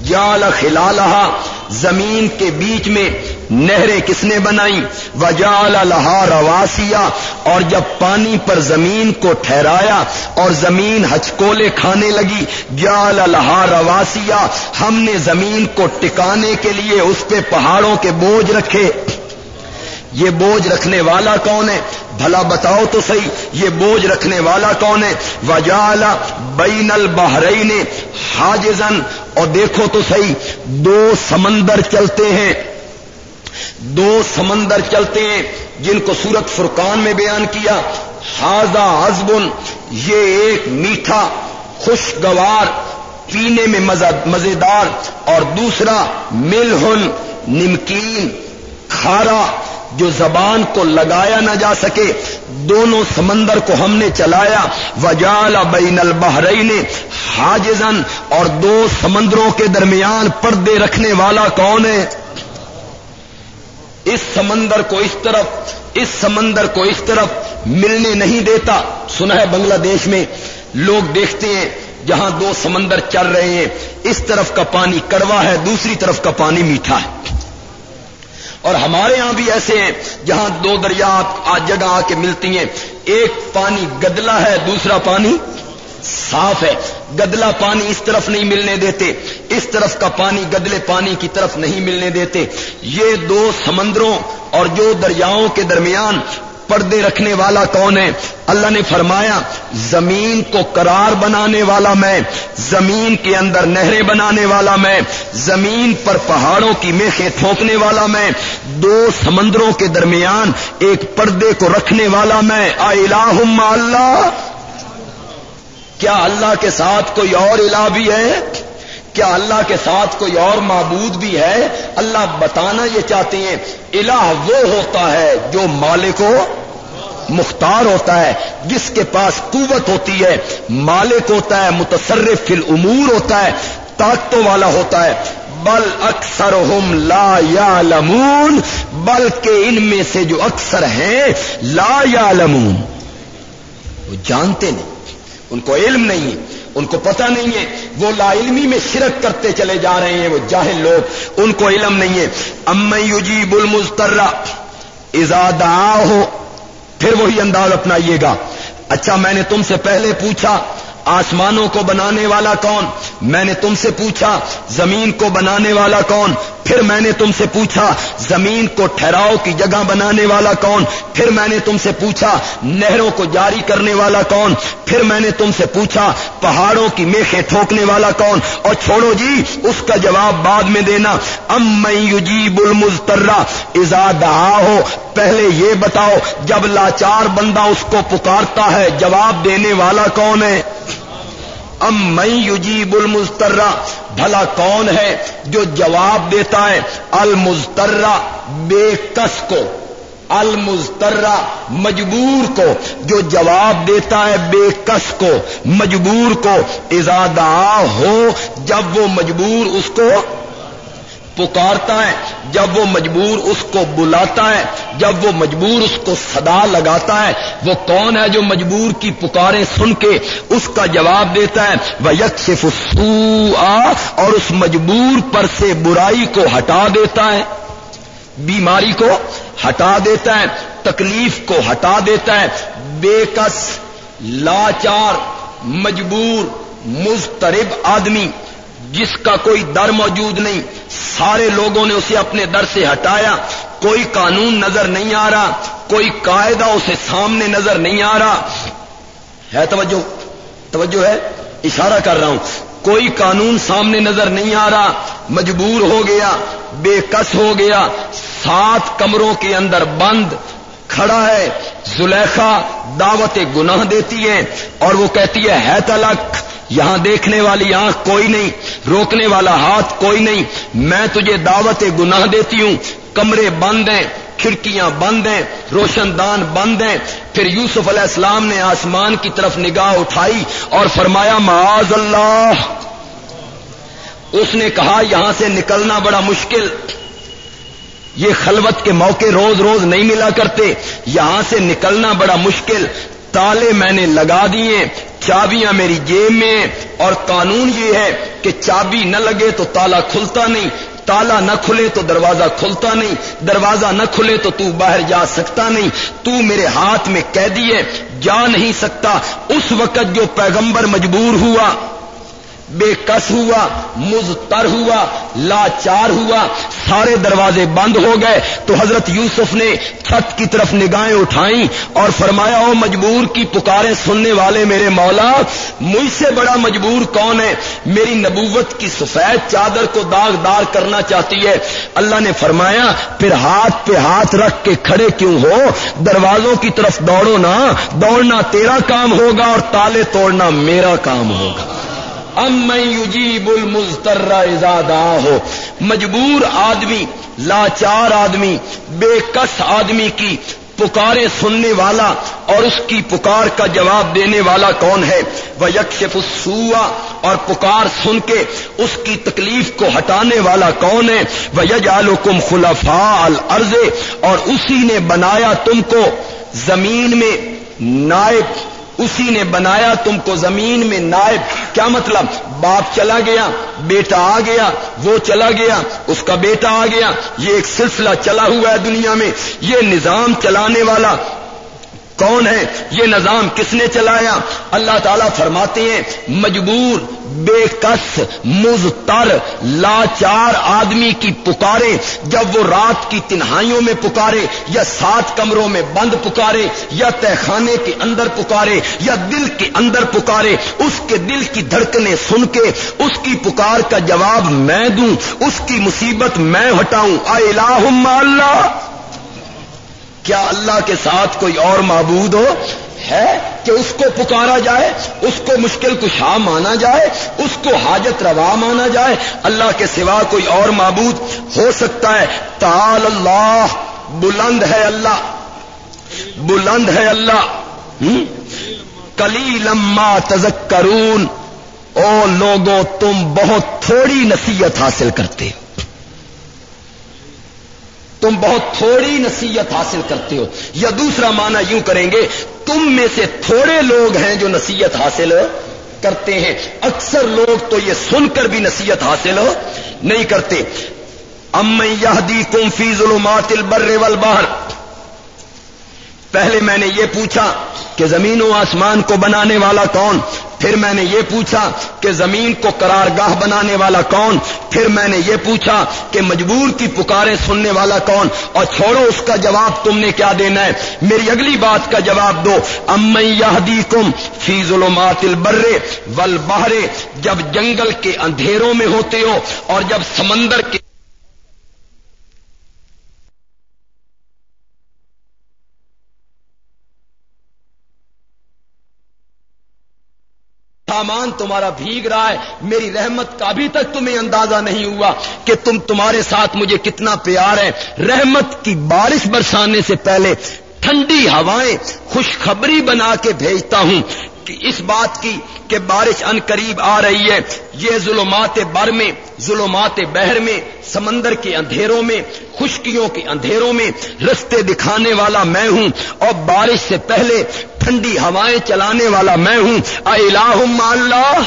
[SPEAKER 1] جال خلالہ زمین کے بیچ میں نہریں کس نے بنائی وجال لہا رواسیا اور جب پانی پر زمین کو ٹھہرایا اور زمین ہچکولے کھانے لگی جال لہا رواسیا ہم نے زمین کو ٹکانے کے لیے اس پہ پہاڑوں کے بوجھ رکھے۔ یہ بوجھ رکھنے والا کون ہے؟ بھلا بتاؤ تو صحیح، یہ بوجھ رکھنے والا کون ہے؟ وجالا بین البہرئی نے حاجزن اور دیکھو تو صحیح، دو سمندر چلتے ہیں۔ دو سمندر چلتے ہیں، جن کو سورت فرقان میں بیان کیا۔ ہاضا ہزبن یہ ایک میٹھا، خوشگوار، پینے میں مزیدار۔ اور دوسرا ملہن نمکین۔ کھارا جو زبان کو لگایا نہ جا سکے، دونوں سمندر کو ہم نے چلایا۔ وجال بین البحرئی نے حاجزن اور دو سمندروں کے درمیان پردے رکھنے والا کون ہے؟ اس سمندر کو اس طرف، اس سمندر کو اس طرف ملنے نہیں دیتا۔ سنا ہے بنگلہ دیش میں لوگ دیکھتے ہیں، جہاں دو سمندر چل رہے ہیں، اس طرف کا پانی کڑوا ہے، دوسری طرف کا پانی میٹھا ہے۔ اور ہمارے ہاں بھی ایسے ہیں، جہاں دو دریا آج جگہ آ کے ملتی ہیں۔ ایک پانی گدلا ہے، دوسرا پانی صاف ہے۔ گدلا پانی اس طرف نہیں ملنے دیتے۔ اس طرف کا پانی گدلے پانی کی طرف نہیں ملنے دیتے۔ یہ دو سمندروں اور جو دریاؤں کے درمیان پردے رکھنے والا کون ہے؟ اللہ نے فرمایا، زمین کو قرار بنانے والا میں، زمین کے اندر نہریں بنانے والا میں، زمین پر پہاڑوں کی میخیں ٹھوکنے والا میں، دو سمندروں کے درمیان ایک پردے کو رکھنے والا میں اللہ! کیا اللہ کے ساتھ کوئی اور الہ بھی ہے؟ کیا اللہ کے ساتھ کوئی اور معبود بھی ہے؟ اللہ بتانا یہ چاہتے ہیں، الہ وہ ہوتا ہے جو مالک ہو مختار ہوتا ہے، جس کے پاس قوت ہوتی ہے، مالک ہوتا ہے، متصرف فی الامور ہوتا ہے، طاقتوں والا ہوتا ہے۔ بل اکثر ہم لا یا لمون بلکہ ان میں سے جو اکثر ہیں، لا یا لمون وہ جانتے نہیں، ان کو علم نہیں ہے۔ ان کو پتہ نہیں ہے۔ وہ لا علمی میں شرک کرتے چلے جا رہے ہیں، وہ جاہل لوگ۔ ان کو علم نہیں ہے۔ ام یجیب المسترا ازاد ہو پھر وہی انداز اپنائیے گا۔ اچھا میں نے تم سے پہلے پوچھا، آسمانوں کو بنانے والا کون؟ میں نے تم سے پوچھا، زمین کو بنانے والا کون؟ پھر میں نے تم سے پوچھا، زمین کو ٹھہراؤ کی جگہ بنانے والا کون؟ پھر میں نے تم سے پوچھا، نہروں کو جاری کرنے والا کون؟ پھر میں نے تم سے پوچھا، پہاڑوں کی میخیں ٹھوکنے والا کون؟ اور چھوڑو جی اس کا جواب بعد میں دینا، ام میں یجیب المزترا ازاد ہو، پہلے یہ بتاؤ، جب لاچار بندہ اس کو پکارتا ہے، جواب دینے والا کون ہے؟ ام میں یجیب المسترا بھلا کون ہے جو جواب دیتا ہے المسترا بے کس کو المسترا مجبور کو، جو جواب دیتا ہے بے کس کو، مجبور کو ازادہ ہو جب وہ مجبور اس کو پکارتا ہے، جب وہ مجبور اس کو بلاتا ہے، جب وہ مجبور اس کو صدا لگاتا ہے، وہ کون ہے جو مجبور کی پکارے سن کے اس کا جواب دیتا ہے؟ وہ یکشف اور اس مجبور پر سے برائی کو ہٹا دیتا ہے۔ بیماری کو ہٹا دیتا ہے، تکلیف کو ہٹا دیتا ہے۔ بے کس، لاچار، مجبور مسترب آدمی، جس کا کوئی در موجود نہیں سارے لوگوں نے اسے اپنے در سے ہٹایا۔ کوئی قانون نظر نہیں آ رہا، کوئی قاعدہ اسے سامنے نظر نہیں آ رہا۔ ہے توجہ؟ توجہ ہے؟ اشارہ کر رہا ہوں۔ کوئی قانون سامنے نظر نہیں آ رہا، مجبور ہو گیا، بے کس ہو گیا۔ سات کمروں کے اندر بند، کھڑا ہے۔ زلیخا دعوت گناہ دیتی ہے اور وہ کہتی ہے ہے تلک یہاں دیکھنے والی آنکھ کوئی نہیں، روکنے والا ہاتھ کوئی نہیں۔ میں تجھے دعوت گناہ دیتی ہوں۔ کمرے بند ہیں، کھڑکیاں بند ہیں، روشن دان بند ہیں۔ پھر یوسف علیہ السلام نے آسمان کی طرف نگاہ اٹھائی اور فرمایا، معاذ اللہ۔ اس نے کہا، یہاں سے نکلنا بڑا مشکل۔ یہ خلوت کے موقع روز روز نہیں ملا کرتے۔ یہاں سے نکلنا بڑا مشکل۔ تالے میں نے لگا دیے۔ چابیاں میری جیب میں اور قانون یہ ہے کہ چابی نہ لگے تو تالا کھلتا نہیں، تالا نہ کھلے تو دروازہ کھلتا نہیں، دروازہ نہ کھلے تو تو باہر جا سکتا نہیں۔ تو میرے ہاتھ میں قیدی ہے، جا نہیں سکتا۔ اس وقت جو پیغمبر مجبور ہوا بے کس ہوا مزتر ہوا، لاچار ہوا، سارے دروازے بند ہو گئے۔ تو حضرت یوسف نے چھت کی طرف نگاہیں اٹھائیں اور فرمایا، او مجبور کی پکارے سننے والے میرے مولا، مجھ سے بڑا مجبور کون ہے؟ میری نبوت کی سفید چادر کو داغدار کرنا چاہتی ہے۔ اللہ نے فرمایا، پھر ہاتھ پہ ہاتھ رکھ کے کھڑے کیوں ہو؟ دروازوں کی طرف دوڑو نا، دوڑنا تیرا کام ہوگا اور تالے توڑنا میرا کام ہوگا۔ ام یجیب المستر ازادہ ہو مجبور آدمی، لاچار آدمی، بے کس آدمی کی پکارے سننے والا اور اس کی پکار کا جواب دینے والا کون ہے؟ وہ یکشف سوا اور پکار سن کے اس کی تکلیف کو ہٹانے والا کون ہے؟ وہ یج کم خلفا الرض اور اسی نے بنایا تم کو زمین میں نائب اسی نے بنایا تم کو زمین میں نائب۔ کیا مطلب؟ باپ چلا گیا، بیٹا آ گیا، وہ چلا گیا، اس کا بیٹا آ گیا۔ یہ ایک سلسلہ چلا ہوا ہے دنیا میں۔ یہ نظام چلانے والا کون ہے؟ یہ نظام کس نے چلایا؟ اللہ تعالیٰ فرماتے ہیں، مجبور، بے کس مزتر لاچار آدمی کی پکارے، جب وہ رات کی تنہائیوں میں پکارے، یا سات کمروں میں بند پکارے، یا تہخانے کے اندر پکارے، یا دل کے اندر پکارے، اس کے دل کی دھڑکنے سن کے، اس کی پکار کا جواب میں دوں، اس کی مصیبت میں ہٹاؤں۔ اے اللہ! کیا اللہ کے ساتھ کوئی اور معبود ہو؟ ہے کہ اس کو پکارا جائے، اس کو مشکل کشا مانا جائے، اس کو حاجت روا مانا جائے۔ اللہ کے سوا کوئی اور معبود ہو سکتا ہے؟ تال اللہ، بلند ہے اللہ۔ بلند ہے اللہ۔ کلی لما تذکرون۔ او لوگوں، تم بہت تھوڑی نصیحت حاصل کرتے ہو۔ تم بہت تھوڑی نصیحت حاصل کرتے ہو۔ یا دوسرا معنی یوں کریں گے، تم میں سے تھوڑے لوگ ہیں جو نصیحت حاصل کرتے ہیں۔ اکثر لوگ تو یہ سن کر بھی نصیحت حاصل نہیں کرتے۔ ام یہدی کم فی ظلمات البر والبحر۔ پہلے میں نے یہ پوچھا کہ زمین و آسمان کو بنانے والا کون؟ پھر میں نے یہ پوچھا کہ زمین کو قرار گاہ بنانے والا کون؟ پھر میں نے یہ پوچھا کہ مجبور کی پکارے سننے والا کون؟ اور چھوڑو اس کا جواب تم نے کیا دینا ہے؟ میری اگلی بات کا جواب دو۔ ام یادی کم فی ظلمات البرے ول بہرے جب جنگل کے اندھیروں میں ہوتے ہو اور جب سمندر کے سامان تمہارا بھیگ رہا ہے، میری رحمت کا ابھی تک تمہیں اندازہ نہیں ہوا کہ تم تمہارے ساتھ مجھے کتنا پیار ہے۔ رحمت کی بارش برسانے سے پہلے ٹھنڈی ہوائیں خوشخبری بنا کے بھیجتا ہوں۔ اس بات کی کہ بارش ان قریب آ رہی ہے۔ یہ ظلمات بر میں، ظلمات بہر میں، سمندر کے اندھیروں میں، خشکیوں کے اندھیروں میں رستے دکھانے والا میں ہوں اور بارش سے پہلے ٹھنڈی ہوائیں چلانے والا میں ہوں۔ الہ اللہ!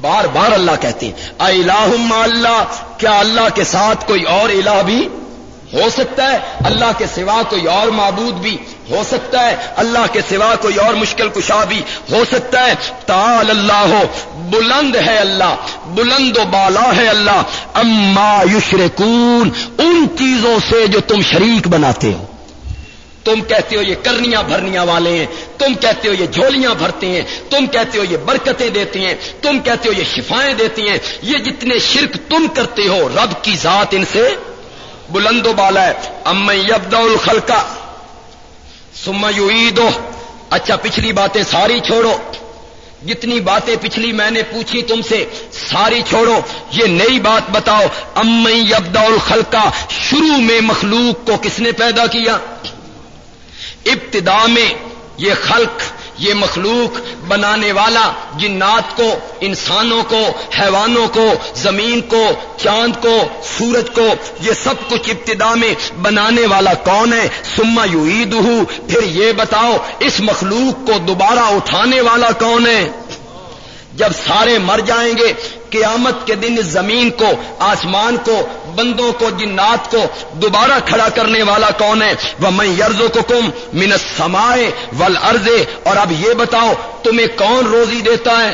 [SPEAKER 1] بار بار اللہ کہتے ہیں۔ الہ اللہ! کیا اللہ کے ساتھ کوئی اور الہ بھی ہو سکتا ہے؟ اللہ کے سوا کوئی اور معبود بھی ہو سکتا ہے اللہ کے سوا کوئی اور مشکل کشا بھی ہو سکتا ہے۔ تال اللہ ہو بلند ہے اللہ، بلند و بالا ہے اللہ۔ اما یشرکون، ان چیزوں سے جو تم شریک بناتے ہو۔ تم کہتے ہو یہ کرنیاں بھرنیاں والے ہیں، تم کہتے ہو یہ جھولیاں بھرتے ہیں، تم کہتے ہو یہ برکتیں دیتے ہیں، تم کہتے ہو یہ شفائیں دیتی ہیں۔ یہ جتنے شرک تم کرتے ہو، رب کی ذات ان سے بلند و بالا ہے۔ ام یبد الخلقہ سما یو اچھا پچھلی باتیں ساری چھوڑو. جتنی باتیں پچھلی میں نے پوچھی تم سے، ساری چھوڑو. یہ نئی بات بتاؤ. ام یبدا الخلقہ شروع میں مخلوق کو کس نے پیدا کیا؟ ابتدا میں یہ خلق یہ مخلوق بنانے والا جنات کو، انسانوں کو، حیوانوں کو، زمین کو، چاند کو، سورج کو، یہ سب کچھ ابتدا میں بنانے والا کون ہے؟ سما یو پھر یہ بتاؤ، اس مخلوق کو دوبارہ اٹھانے والا کون ہے؟ جب سارے مر جائیں گے قیامت کے دن زمین کو، آسمان کو، بندوں کو، جنات کو دوبارہ کھڑا کرنے والا کون ہے؟ وہ میں یرزوں کو کم من سمائے ول ارضے اور اب یہ بتاؤ، تمہیں کون روزی دیتا ہے؟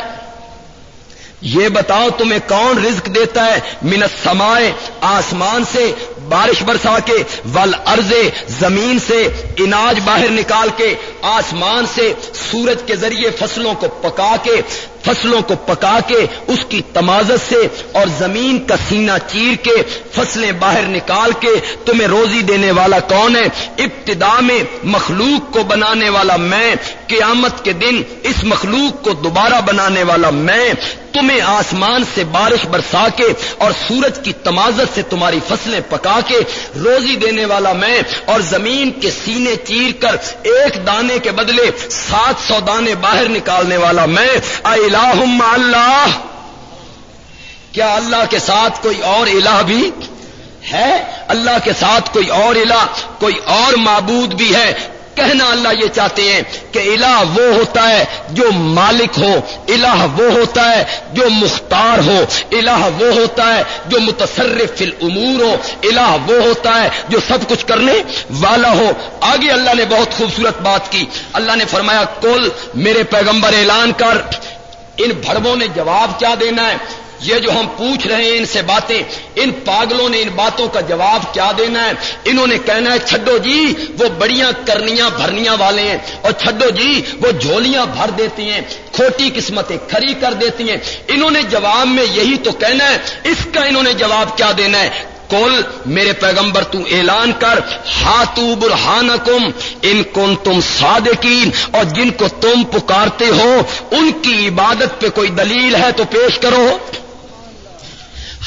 [SPEAKER 1] یہ بتاؤ، تمہیں کون رزق دیتا ہے؟ منت سمائے آسمان سے بارش برسا کے ول ارضے زمین سے اناج باہر نکال کے، آسمان سے سورج کے ذریعے فصلوں کو پکا کے فصلوں کو پکا کے اس کی تمازت سے اور زمین کا سینہ چیر کے فصلیں باہر نکال کے تمہیں روزی دینے والا کون ہے؟ ابتدا میں مخلوق کو بنانے والا میں، قیامت کے دن اس مخلوق کو دوبارہ بنانے والا میں۔ تمہیں آسمان سے بارش برسا کے اور سورج کی تمازت سے تمہاری فصلیں پکا کے روزی دینے والا میں اور زمین کے سینے چیر کر ایک دانے کے بدلے سات سو دانے باہر نکالنے والا میں۔ الہ اللہ۔ کیا اللہ کے ساتھ کوئی اور الہ بھی ہے؟ اللہ کے ساتھ کوئی اور الہ، کوئی اور معبود بھی ہے؟ کہنا اللہ یہ چاہتے ہیں کہ الہ وہ ہوتا ہے جو مالک ہو، الہ وہ ہوتا ہے جو مختار ہو، الہ وہ ہوتا ہے جو متصرف الامور ہو، الہ وہ ہوتا ہے جو سب کچھ کرنے والا ہو۔ آگے اللہ نے بہت خوبصورت بات کی۔ اللہ نے فرمایا کل میرے پیغمبر اعلان کر۔ ان بھڑبوں نے جواب کیا دینا ہے؟ یہ جو ہم پوچھ رہے ہیں ان سے باتیں، ان پاگلوں نے ان باتوں کا جواب کیا دینا ہے؟ انہوں نے کہنا ہے، چھڈو جی وہ بڑیاں کرنیاں بھرنیاں والے ہیں۔ اور چھڈو جی وہ جھولیاں بھر دیتی ہیں، کھوٹی قسمتیں کھری کر دیتی ہیں۔ انہوں نے جواب میں یہی تو کہنا ہے، اس کا انہوں نے جواب کیا دینا ہے؟ کل میرے پیغمبر تو اعلان کر ہاتو برہان کم ان کن تم صادقین، اور جن کو تم پکارتے ہو، ان کی عبادت پہ کوئی دلیل ہے تو پیش کرو۔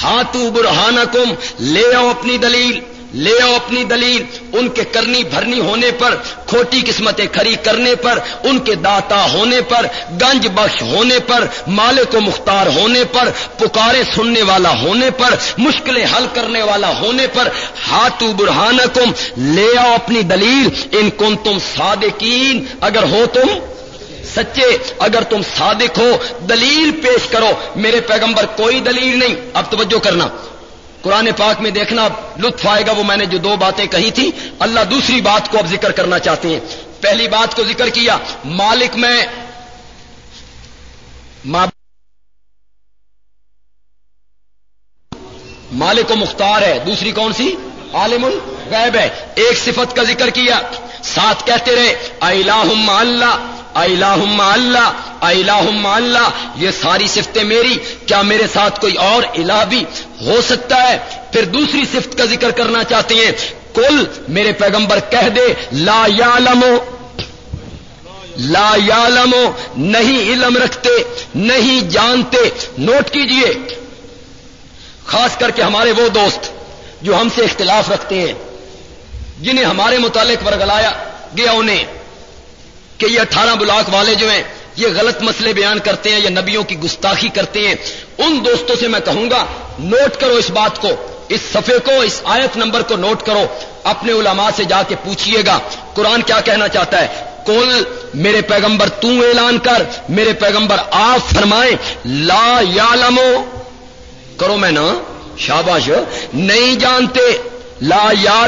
[SPEAKER 1] ہاتھو برہان کم لے آؤ اپنی دلیل۔ لے آؤ اپنی دلیل، ان کے کرنی بھرنی ہونے پر، کھوٹی قسمتیں کھری کرنے پر، ان کے داتا ہونے پر، گنج بخش ہونے پر مالک و مختار ہونے پر، پکارے سننے والا ہونے پر، مشکلیں حل کرنے والا ہونے پر ہاتھو برہان کم لے آؤ اپنی دلیل، ان کن تم صادقین، اگر ہو تم سچے، اگر تم صادق ہو، دلیل پیش کرو، میرے پیغمبر کوئی دلیل نہیں، اب توجہ کرنا۔ قرآن پاک میں دیکھنا لطف آئے گا، وہ میں نے جو دو باتیں کہی تھی۔ اللہ دوسری بات کو اب ذکر کرنا چاہتے ہیں۔ پہلی بات کو ذکر کیا، مالک میں مالک و مختار ہے۔ دوسری کون سی؟ عالم الغیب ہے۔ ایک صفت کا ذکر کیا۔ ساتھ کہتے رہے الہ اللہ الہم اللہ الہم اللہ، یہ ساری صفتیں میری، کیا میرے ساتھ کوئی اور الہ بھی ہو سکتا ہے؟ پھر دوسری صفت کا ذکر کرنا چاہتے ہیں۔ کل میرے پیغمبر کہہ دے، لا یعلم لا یالمو نہیں علم رکھتے، نہیں جانتے۔ نوٹ کیجیے، خاص کر کے ہمارے وہ دوست جو ہم سے اختلاف رکھتے ہیں، جنہیں ہمارے متعلق ورگلایا گیا انہیں۔ کہ یہ اٹھارہ بلاک والے جو ہیں، یہ غلط مسئلے بیان کرتے ہیں یا نبیوں کی گستاخی کرتے ہیں۔ ان دوستوں سے میں کہوں گا، نوٹ کرو اس بات کو، اس صفحے کو، اس آیت نمبر کو نوٹ کرو۔ اپنے علماء سے جا کے پوچھئے گا، قرآن کیا کہنا چاہتا ہے؟ کل میرے پیغمبر تو اعلان کر، میرے پیغمبر آپ فرمائیں۔ لا یا کرو میں نا، شاباش، نہیں جانتے۔ لا یا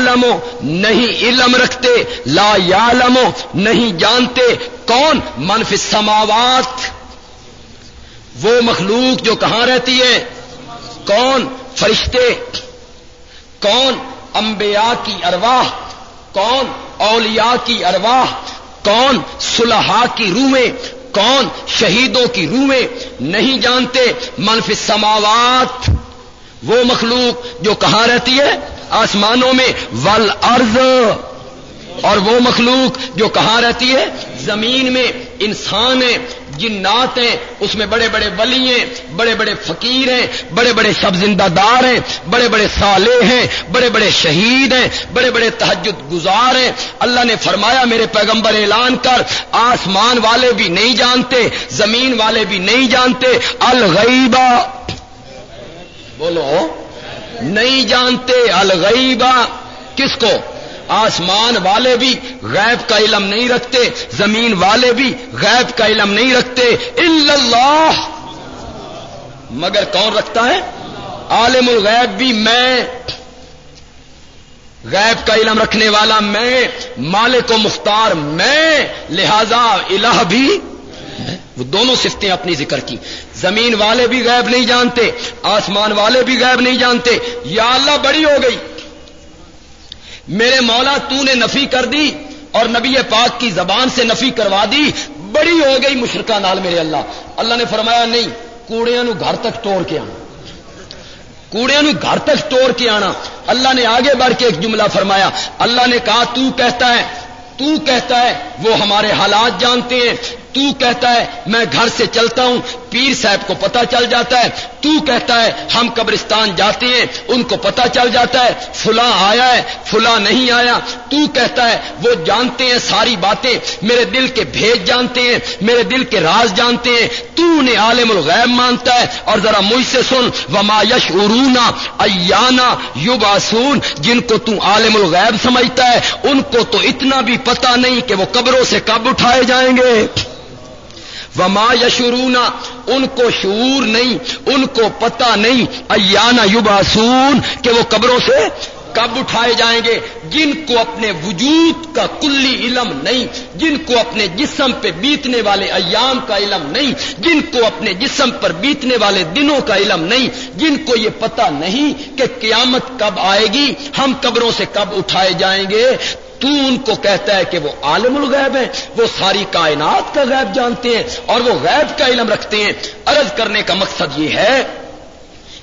[SPEAKER 1] نہیں علم رکھتے، لا یا نہیں جانتے کون منف سماوات وہ مخلوق جو کہاں رہتی ہے؟ کون فرشتے، کون انبیاء کی ارواح، کون اولیاء کی ارواح، کون سلحا کی روحیں کون شہیدوں کی روحیں نہیں جانتے منف سماوات وہ مخلوق جو کہاں رہتی ہے؟ آسمانوں میں ول ارض اور وہ مخلوق جو کہاں رہتی ہے؟ زمین میں۔ انسان ہے جنات ہیں۔ اس میں بڑے بڑے ولی ہیں، بڑے بڑے فقیر ہیں، بڑے بڑے شب زندہ دار ہیں، بڑے بڑے سالے ہیں، بڑے بڑے شہید ہیں، بڑے بڑے تحجد گزار ہیں۔ اللہ نے فرمایا، میرے پیغمبر اعلان کر، آسمان والے بھی نہیں جانتے، زمین والے بھی نہیں جانتے۔ الغیبہ بولو۔ نہیں جانتے، الغیبہ، کس کو؟ آسمان والے بھی غیب کا علم نہیں رکھتے، زمین والے بھی غیب کا علم نہیں رکھتے، اللہ! مگر کون رکھتا ہے؟ عالم الغیب بھی میں، غیب کا علم رکھنے والا میں، مالک و مختار میں، لہذا الہ بھی وہ دونوں سفتیں اپنی ذکر کی۔ زمین والے بھی غیب نہیں جانتے، آسمان والے بھی غیب نہیں جانتے۔ یا اللہ بڑی ہو گئی۔ میرے مولا تو نے نفی کر دی اور نبی پاک کی زبان سے نفی کروا دی۔ بڑی ہو گئی مشرقہ نال میرے اللہ۔ اللہ نے فرمایا، نہیں، کوڑیاں نو گھر تک توڑ کے آنا۔ کوڑیاں نو گھر تک توڑ کے آنا۔ اللہ نے آگے بڑھ کے ایک جملہ فرمایا۔ اللہ نے کہا، تو کہتا ہے، تو کہتا ہے، وہ ہمارے حالات جانتے ہیں۔ تو کہتا ہے، میں گھر سے چلتا ہوں، پیر صاحب کو پتا چل جاتا ہے، تو کہتا ہے، ہم قبرستان جاتے ہیں، ان کو پتا چل جاتا ہے، فلاں آیا ہے، فلاں نہیں آیا، تو کہتا ہے، وہ جانتے ہیں ساری باتیں، میرے دل کے بھیج جانتے ہیں، میرے دل کے راز جانتے ہیں، تو نے عالم الغیب مانتا ہے، اور ذرا مجھ سے سن، وما یش ارونا ایانا یوباسون جن کو تو عالم الغیب سمجھتا ہے، ان کو تو اتنا بھی پتا نہیں کہ وہ قبروں سے کب اٹھائے جائیں گے۔ وما یشرونا ان کو شعور نہیں، ان کو پتا نہیں، ایانا یباسون کہ وہ قبروں سے کب اٹھائے جائیں گے۔ جن کو اپنے وجود کا کلی علم نہیں، جن کو اپنے جسم پہ بیتنے والے ایام کا علم نہیں، جن کو اپنے جسم پر بیتنے والے دنوں کا علم نہیں، جن کو یہ پتا نہیں کہ قیامت کب آئے گی، ہم قبروں سے کب اٹھائے جائیں گے۔ تو ان کو کہتا ہے کہ وہ عالم الغیب ہیں وہ ساری کائنات کا غیب جانتے ہیں اور وہ غیب کا علم رکھتے ہیں۔ عرض کرنے کا مقصد یہ ہے،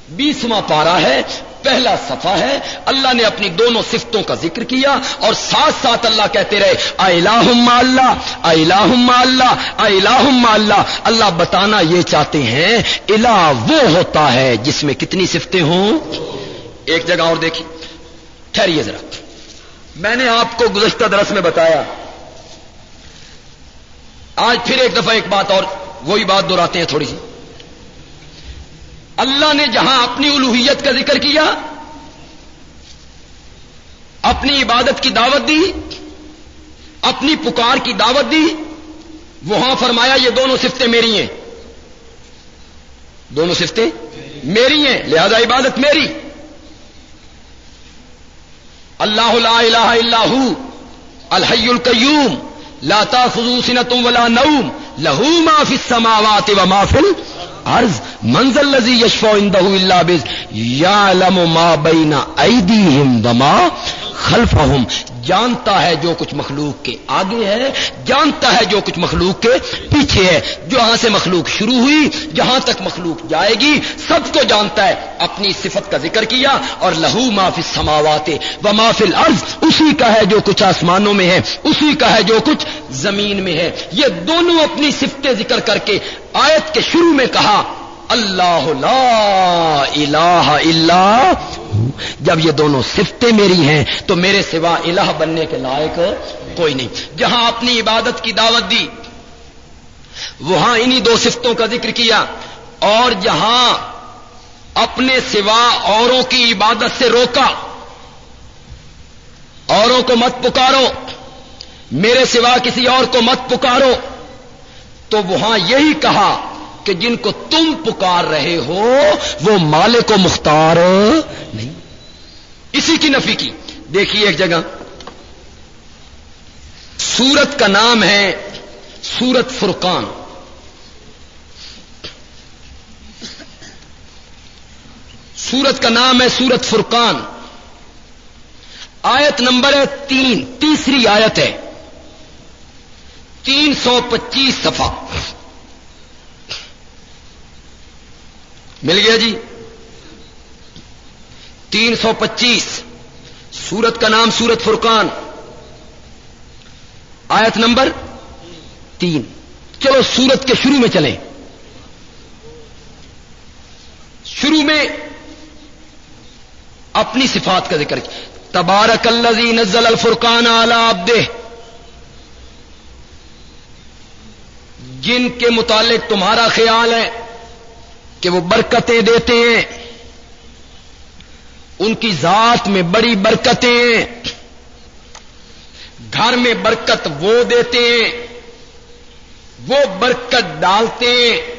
[SPEAKER 1] بیسواں پارا ہے، پہلا صفحہ ہے۔ اللہ نے اپنی دونوں صفتوں کا ذکر کیا اور ساتھ ساتھ اللہ کہتے رہے الاحم اللہ اللہ اللہ اللہ۔ اللہ بتانا یہ چاہتے ہیں، الہ وہ ہوتا ہے جس میں کتنی صفتیں ہوں۔ ایک جگہ اور دیکھیں۔ ٹھہریے ذرا۔ میں نے آپ کو گزشتہ درس میں بتایا۔ آج پھر ایک دفعہ ایک بات اور، وہی بات دہراتے ہیں تھوڑی سی۔ اللہ نے جہاں اپنی الوحیت کا ذکر کیا، اپنی عبادت کی دعوت دی، اپنی پکار کی دعوت دی، وہاں فرمایا یہ دونوں سفتیں میری ہیں۔ دونوں سفتیں میری ہیں، لہذا عبادت میری۔ اللہ لا الہ الا ہو، الحی القیوم، لا تاخذو سنتم ولا نوم، لہو ما فی السماوات و ما فی الارض منزل لذی یشفع عنده الا بز یعلم ما بین ایدیہم و ما خلفہم۔ جانتا ہے جو کچھ مخلوق کے آگے ہے، جانتا ہے جو کچھ مخلوق کے پیچھے ہے۔ جہاں سے مخلوق شروع ہوئی، جہاں تک مخلوق جائے گی، سب کو جانتا ہے۔ اپنی صفت کا ذکر کیا، اور لہو معافی سماوات و مافل عرض اسی کا ہے جو کچھ آسمانوں میں ہے، اسی کا ہے جو کچھ زمین میں ہے۔ یہ دونوں اپنی صفتیں ذکر کر کے آیت کے شروع میں کہا، اللہ لا الہ الا جب یہ دونوں صفتیں میری ہیں، تو میرے سوا الہ بننے کے لائق کوئی نہیں۔ جہاں اپنی عبادت کی دعوت دی، وہاں انہی دو صفتوں کا ذکر کیا۔ اور جہاں اپنے سوا اوروں کی عبادت سے روکا، اوروں کو مت پکارو، میرے سوا کسی اور کو مت پکارو، تو وہاں یہی کہا کہ جن کو تم پکار رہے ہو، وہ مالک و مختار نہیں۔ اسی کی نفی کی۔ دیکھیے ایک جگہ۔ سورت کا نام ہے سورت فرقان۔ سورت کا نام ہے سورت فرقان۔ آیت نمبر ہے تین۔ تیسری آیت ہے۔ تین سو پچیس سفا مل گیا جی۔ تین سو پچیس۔ سورت کا نام سورت فرقان۔ آیت نمبر تین۔ چلو سورت کے شروع میں چلیں۔ شروع میں اپنی صفات کا ذکر۔ تبارک الذی نزل الفرقان على عبده جن کے متعلق تمہارا خیال ہے۔ کہ وہ برکتیں دیتے ہیں۔ ان کی ذات میں بڑی برکتیں ہیں۔ گھر میں برکت وہ دیتے ہیں۔ وہ برکت ڈالتے ہیں۔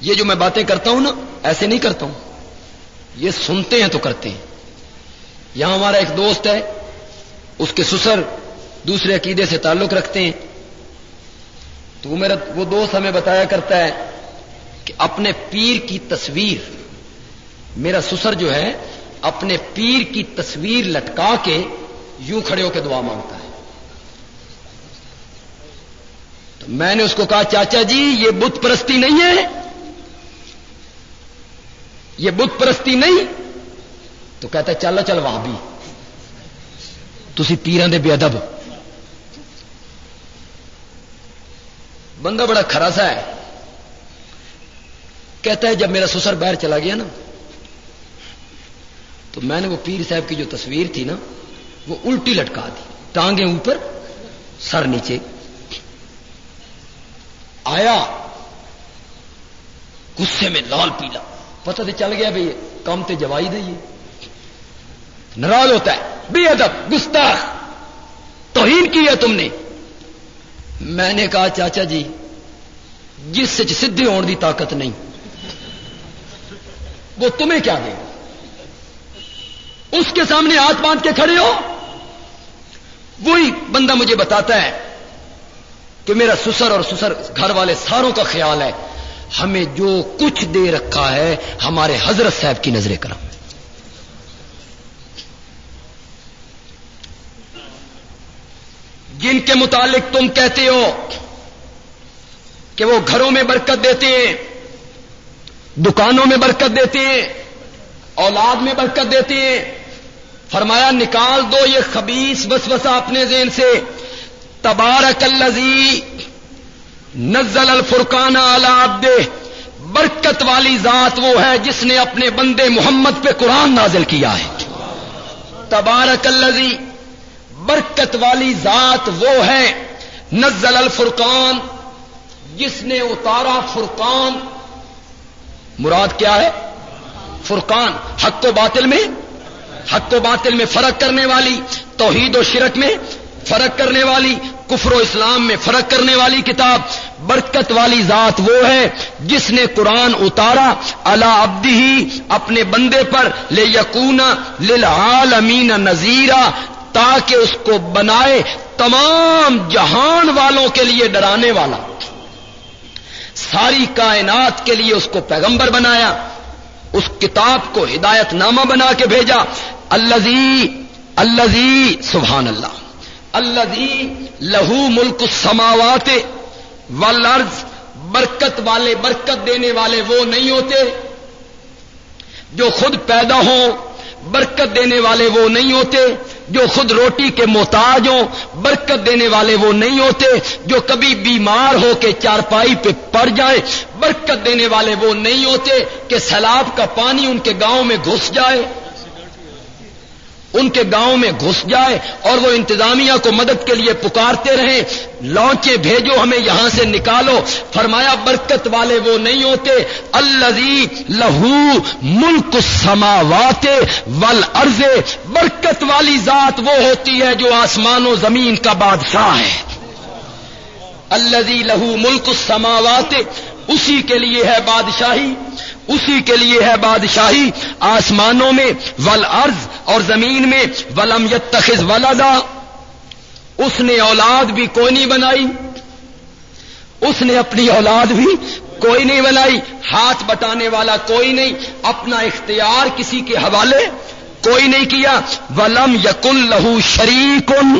[SPEAKER 1] یہ جو میں باتیں کرتا ہوں نا، ایسے نہیں کرتا ہوں۔ یہ سنتے ہیں تو کرتے ہیں۔ یہاں ہمارا ایک دوست ہے، اس کے سسر دوسرے عقیدے سے تعلق رکھتے ہیں۔ تو وہ میرا، وہ دوست ہمیں بتایا کرتا ہے کہ اپنے پیر کی تصویر، میرا سسر جو ہے، اپنے پیر کی تصویر لٹکا کے یوں کھڑے ہو کے دعا مانگتا ہے۔ تو میں نے اس کو کہا، چاچا جی یہ بت پرستی نہیں ہے۔ یہ بت پرستی نہیں۔ تو کہتا ہے، چل چل وہاں بھی۔ تھی پیران دے بے ادب۔ بندہ بڑا کھرا سا ہے۔ کہتا ہے جب میرا سسر باہر چلا گیا نا، تو میں نے وہ پیر صاحب کی جو تصویر تھی نا، وہ الٹی لٹکا دی، ٹانگیں اوپر، سر نیچے۔ آیا، غصے میں لال پیلا۔ پتہ تو چل گیا بھائی کام تے جوائی دے ناراض ہوتا ہے، بے ادب، گستاخ۔ توہین کی ہے تم نے۔ میں نے کہا، چاچا جی جس سے سدھے ہونے کی طاقت نہیں۔ وہ تمہیں کیا دے؟ اس کے سامنے ہاتھ باندھ کے کھڑے ہو۔ وہی بندہ مجھے بتاتا ہے کہ میرا سسر اور سسر گھر والے ساروں کا خیال ہے، ہمیں جو کچھ دے رکھا ہے، ہمارے حضرت صاحب کی نظریں کرم۔ جن کے متعلق تم کہتے ہو کہ وہ گھروں میں برکت دیتے ہیں دکانوں میں برکت دیتے ہیں، اولاد میں برکت دیتے ہیں۔ فرمایا، نکال دو یہ خبیص بس اپنے ذہن سے۔ تبارک الزی نزل الفرقان عبد برکت والی ذات وہ ہے جس نے اپنے بندے محمد پہ قرآن نازل کیا ہے۔ تبارک الزی برکت والی ذات وہ ہے، نزل الفرقان، جس نے اتارا فرقان مراد کیا ہے فرقان حق و باطل میں حق و باطل میں فرق کرنے والی توحید و شرک میں فرق کرنے والی کفر و اسلام میں فرق کرنے والی کتاب برکت والی ذات وہ ہے جس نے قرآن اتارا اللہ ابدی ہی اپنے بندے پر لے یقون لال امین نذیرہ تاکہ اس کو بنائے تمام جہان والوں کے لیے ڈرانے والا ساری کائنات کے لیے اس کو پیغمبر بنایا، اس کتاب کو ہدایت نامہ بنا کے بھیجا۔ الزی الزی سبحان اللہ الزی لہو ملک سماوات والارض، برکت والے، برکت دینے والے وہ نہیں ہوتے۔ جو خود پیدا ہوں، برکت دینے والے وہ نہیں ہوتے۔ جو خود روٹی کے محتاج ہوں، برکت دینے والے وہ نہیں ہوتے جو کبھی بیمار ہو کے چارپائی پہ پڑ جائے۔ برکت دینے والے وہ نہیں ہوتے کہ سیلاب کا پانی ان کے گاؤں میں گھس جائے۔ ان کے گاؤں میں گھس جائے اور وہ انتظامیہ کو مدد کے لیے پکارتے رہیں، لانچے بھیجو، ہمیں یہاں سے نکالو۔ فرمایا، برکت والے وہ نہیں ہوتے۔ الزی لہو ملک سماوات ول برکت والی ذات وہ ہوتی ہے جو آسمان و زمین کا بادشاہ ہے۔ الزی لہو ملک سماوات اسی کے لیے ہے بادشاہی، اسی کے لیے ہے بادشاہی۔ آسمانوں میں ول ارض اور زمین میں ولم یتخذ ولدا، اس نے اولاد بھی کوئی نہیں بنائی، اس نے اپنی اولاد بھی کوئی نہیں بنائی، ہاتھ بٹانے والا کوئی نہیں، اپنا اختیار کسی کے حوالے کوئی نہیں کیا، ولم یقل لہو شریکن،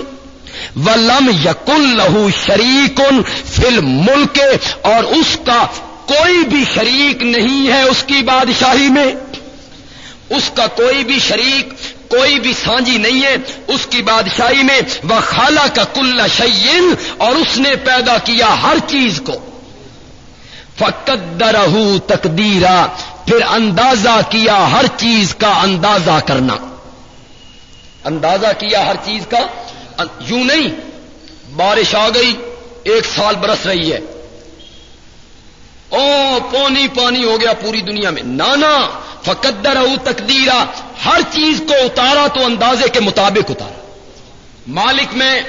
[SPEAKER 1] ولم یقل لہو شریکن فل ملک اور اس کا کوئی بھی شریک نہیں ہے اس کی بادشاہی میں، اس کا کوئی بھی شریک کوئی بھی سانجی نہیں ہے، اس کی بادشاہی میں وہ خالہ کا کل شعین اور اس نے پیدا کیا ہر چیز کو۔ فقدر تقدیرا، پھر اندازہ کیا ہر چیز کا اندازہ کرنا۔ اندازہ کیا ہر چیز کا؟ یوں نہیں، بارش آ گئی، ایک سال برس رہی ہے۔ او پانی پانی ہو گیا پوری دنیا میں۔ نانا فقدر او تقدیرا ہر چیز کو اتارا تو اندازے کے مطابق اتارا۔ مالک میں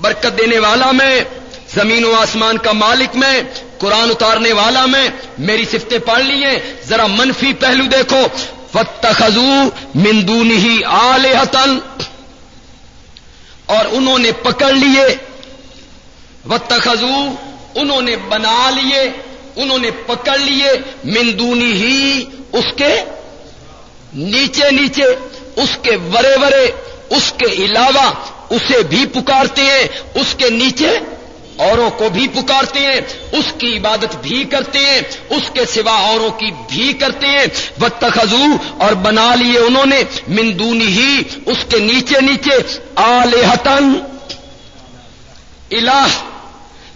[SPEAKER 1] برکت دینے والا میں، زمین و آسمان کا مالک میں، قرآن اتارنے والا میں، میری سفتیں پڑھ لیے ذرا منفی پہلو دیکھو۔ فت خزو مندون ہی آل اور انہوں نے پکڑ لیے۔ وت خزو انہوں نے بنا لیے، انہوں نے پکڑ لیے مندونی ہی اس کے نیچے نیچے، اس کے ورے ورے، اس کے علاوہ اسے بھی پکارتے ہیں، اس کے نیچے اوروں کو بھی پکارتے ہیں، اس کی عبادت بھی کرتے ہیں، اس کے سوا اوروں کی بھی کرتے ہیں۔ وقت خزو اور بنا لیے انہوں نے مندونی ہی اس کے نیچے نیچے آلحتن الہ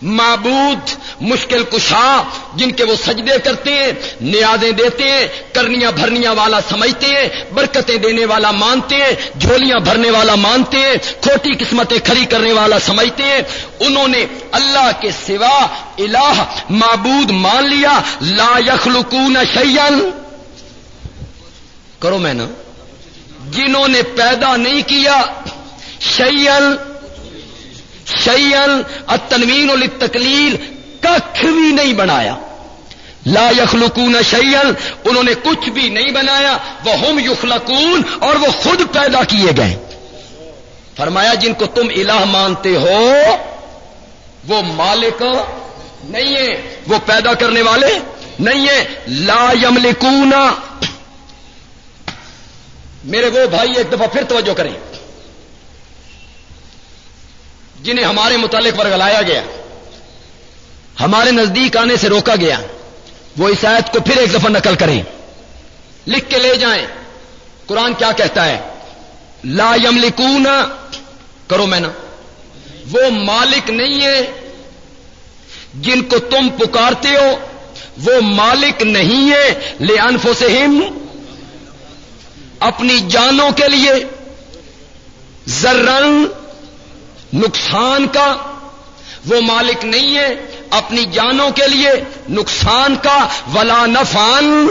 [SPEAKER 1] معبود، مشکل کشا، جن کے وہ سجدے کرتے ہیں، نیازیں دیتے ہیں، کرنیاں بھرنیاں والا سمجھتے ہیں، برکتیں دینے والا مانتے ہیں، جھولیاں بھرنے والا مانتے ہیں، کھوٹی قسمتیں کھڑی کرنے والا سمجھتے ہیں۔ انہوں نے اللہ کے سوا الہ، معبود مان لیا۔ لا یخلقون شیئن کرو میں نا، جنہوں نے پیدا نہیں کیا شیئن شیئن اتنوین تکلیل کھ بھی نہیں بنایا۔ لا یخلقون شیئن انہوں نے کچھ بھی نہیں بنایا۔ وہ ہم یخلقون، اور وہ خود پیدا کیے گئے۔ فرمایا، جن کو تم الہ مانتے ہو، وہ مالک نہیں ہے وہ پیدا کرنے والے نہیں ہے لا یملکون۔ میرے وہ بھائی، ایک دفعہ پھر توجہ کریں۔ جنہیں ہمارے متعلق ورگلایا گیا، ہمارے نزدیک آنے سے روکا گیا، وہ اس آیت کو پھر ایک دفعہ نقل کریں۔ لکھ کے لے جائیں۔ قرآن کیا کہتا ہے؟ لا یملکون، کرو میں نا، وہ مالک نہیں ہے جن کو تم پکارتے ہو، وہ مالک نہیں ہے لے انفو اپنی جانوں کے لیے زرن نقصان کا، وہ مالک نہیں ہے اپنی جانوں کے لیے نقصان کا، ولا نفان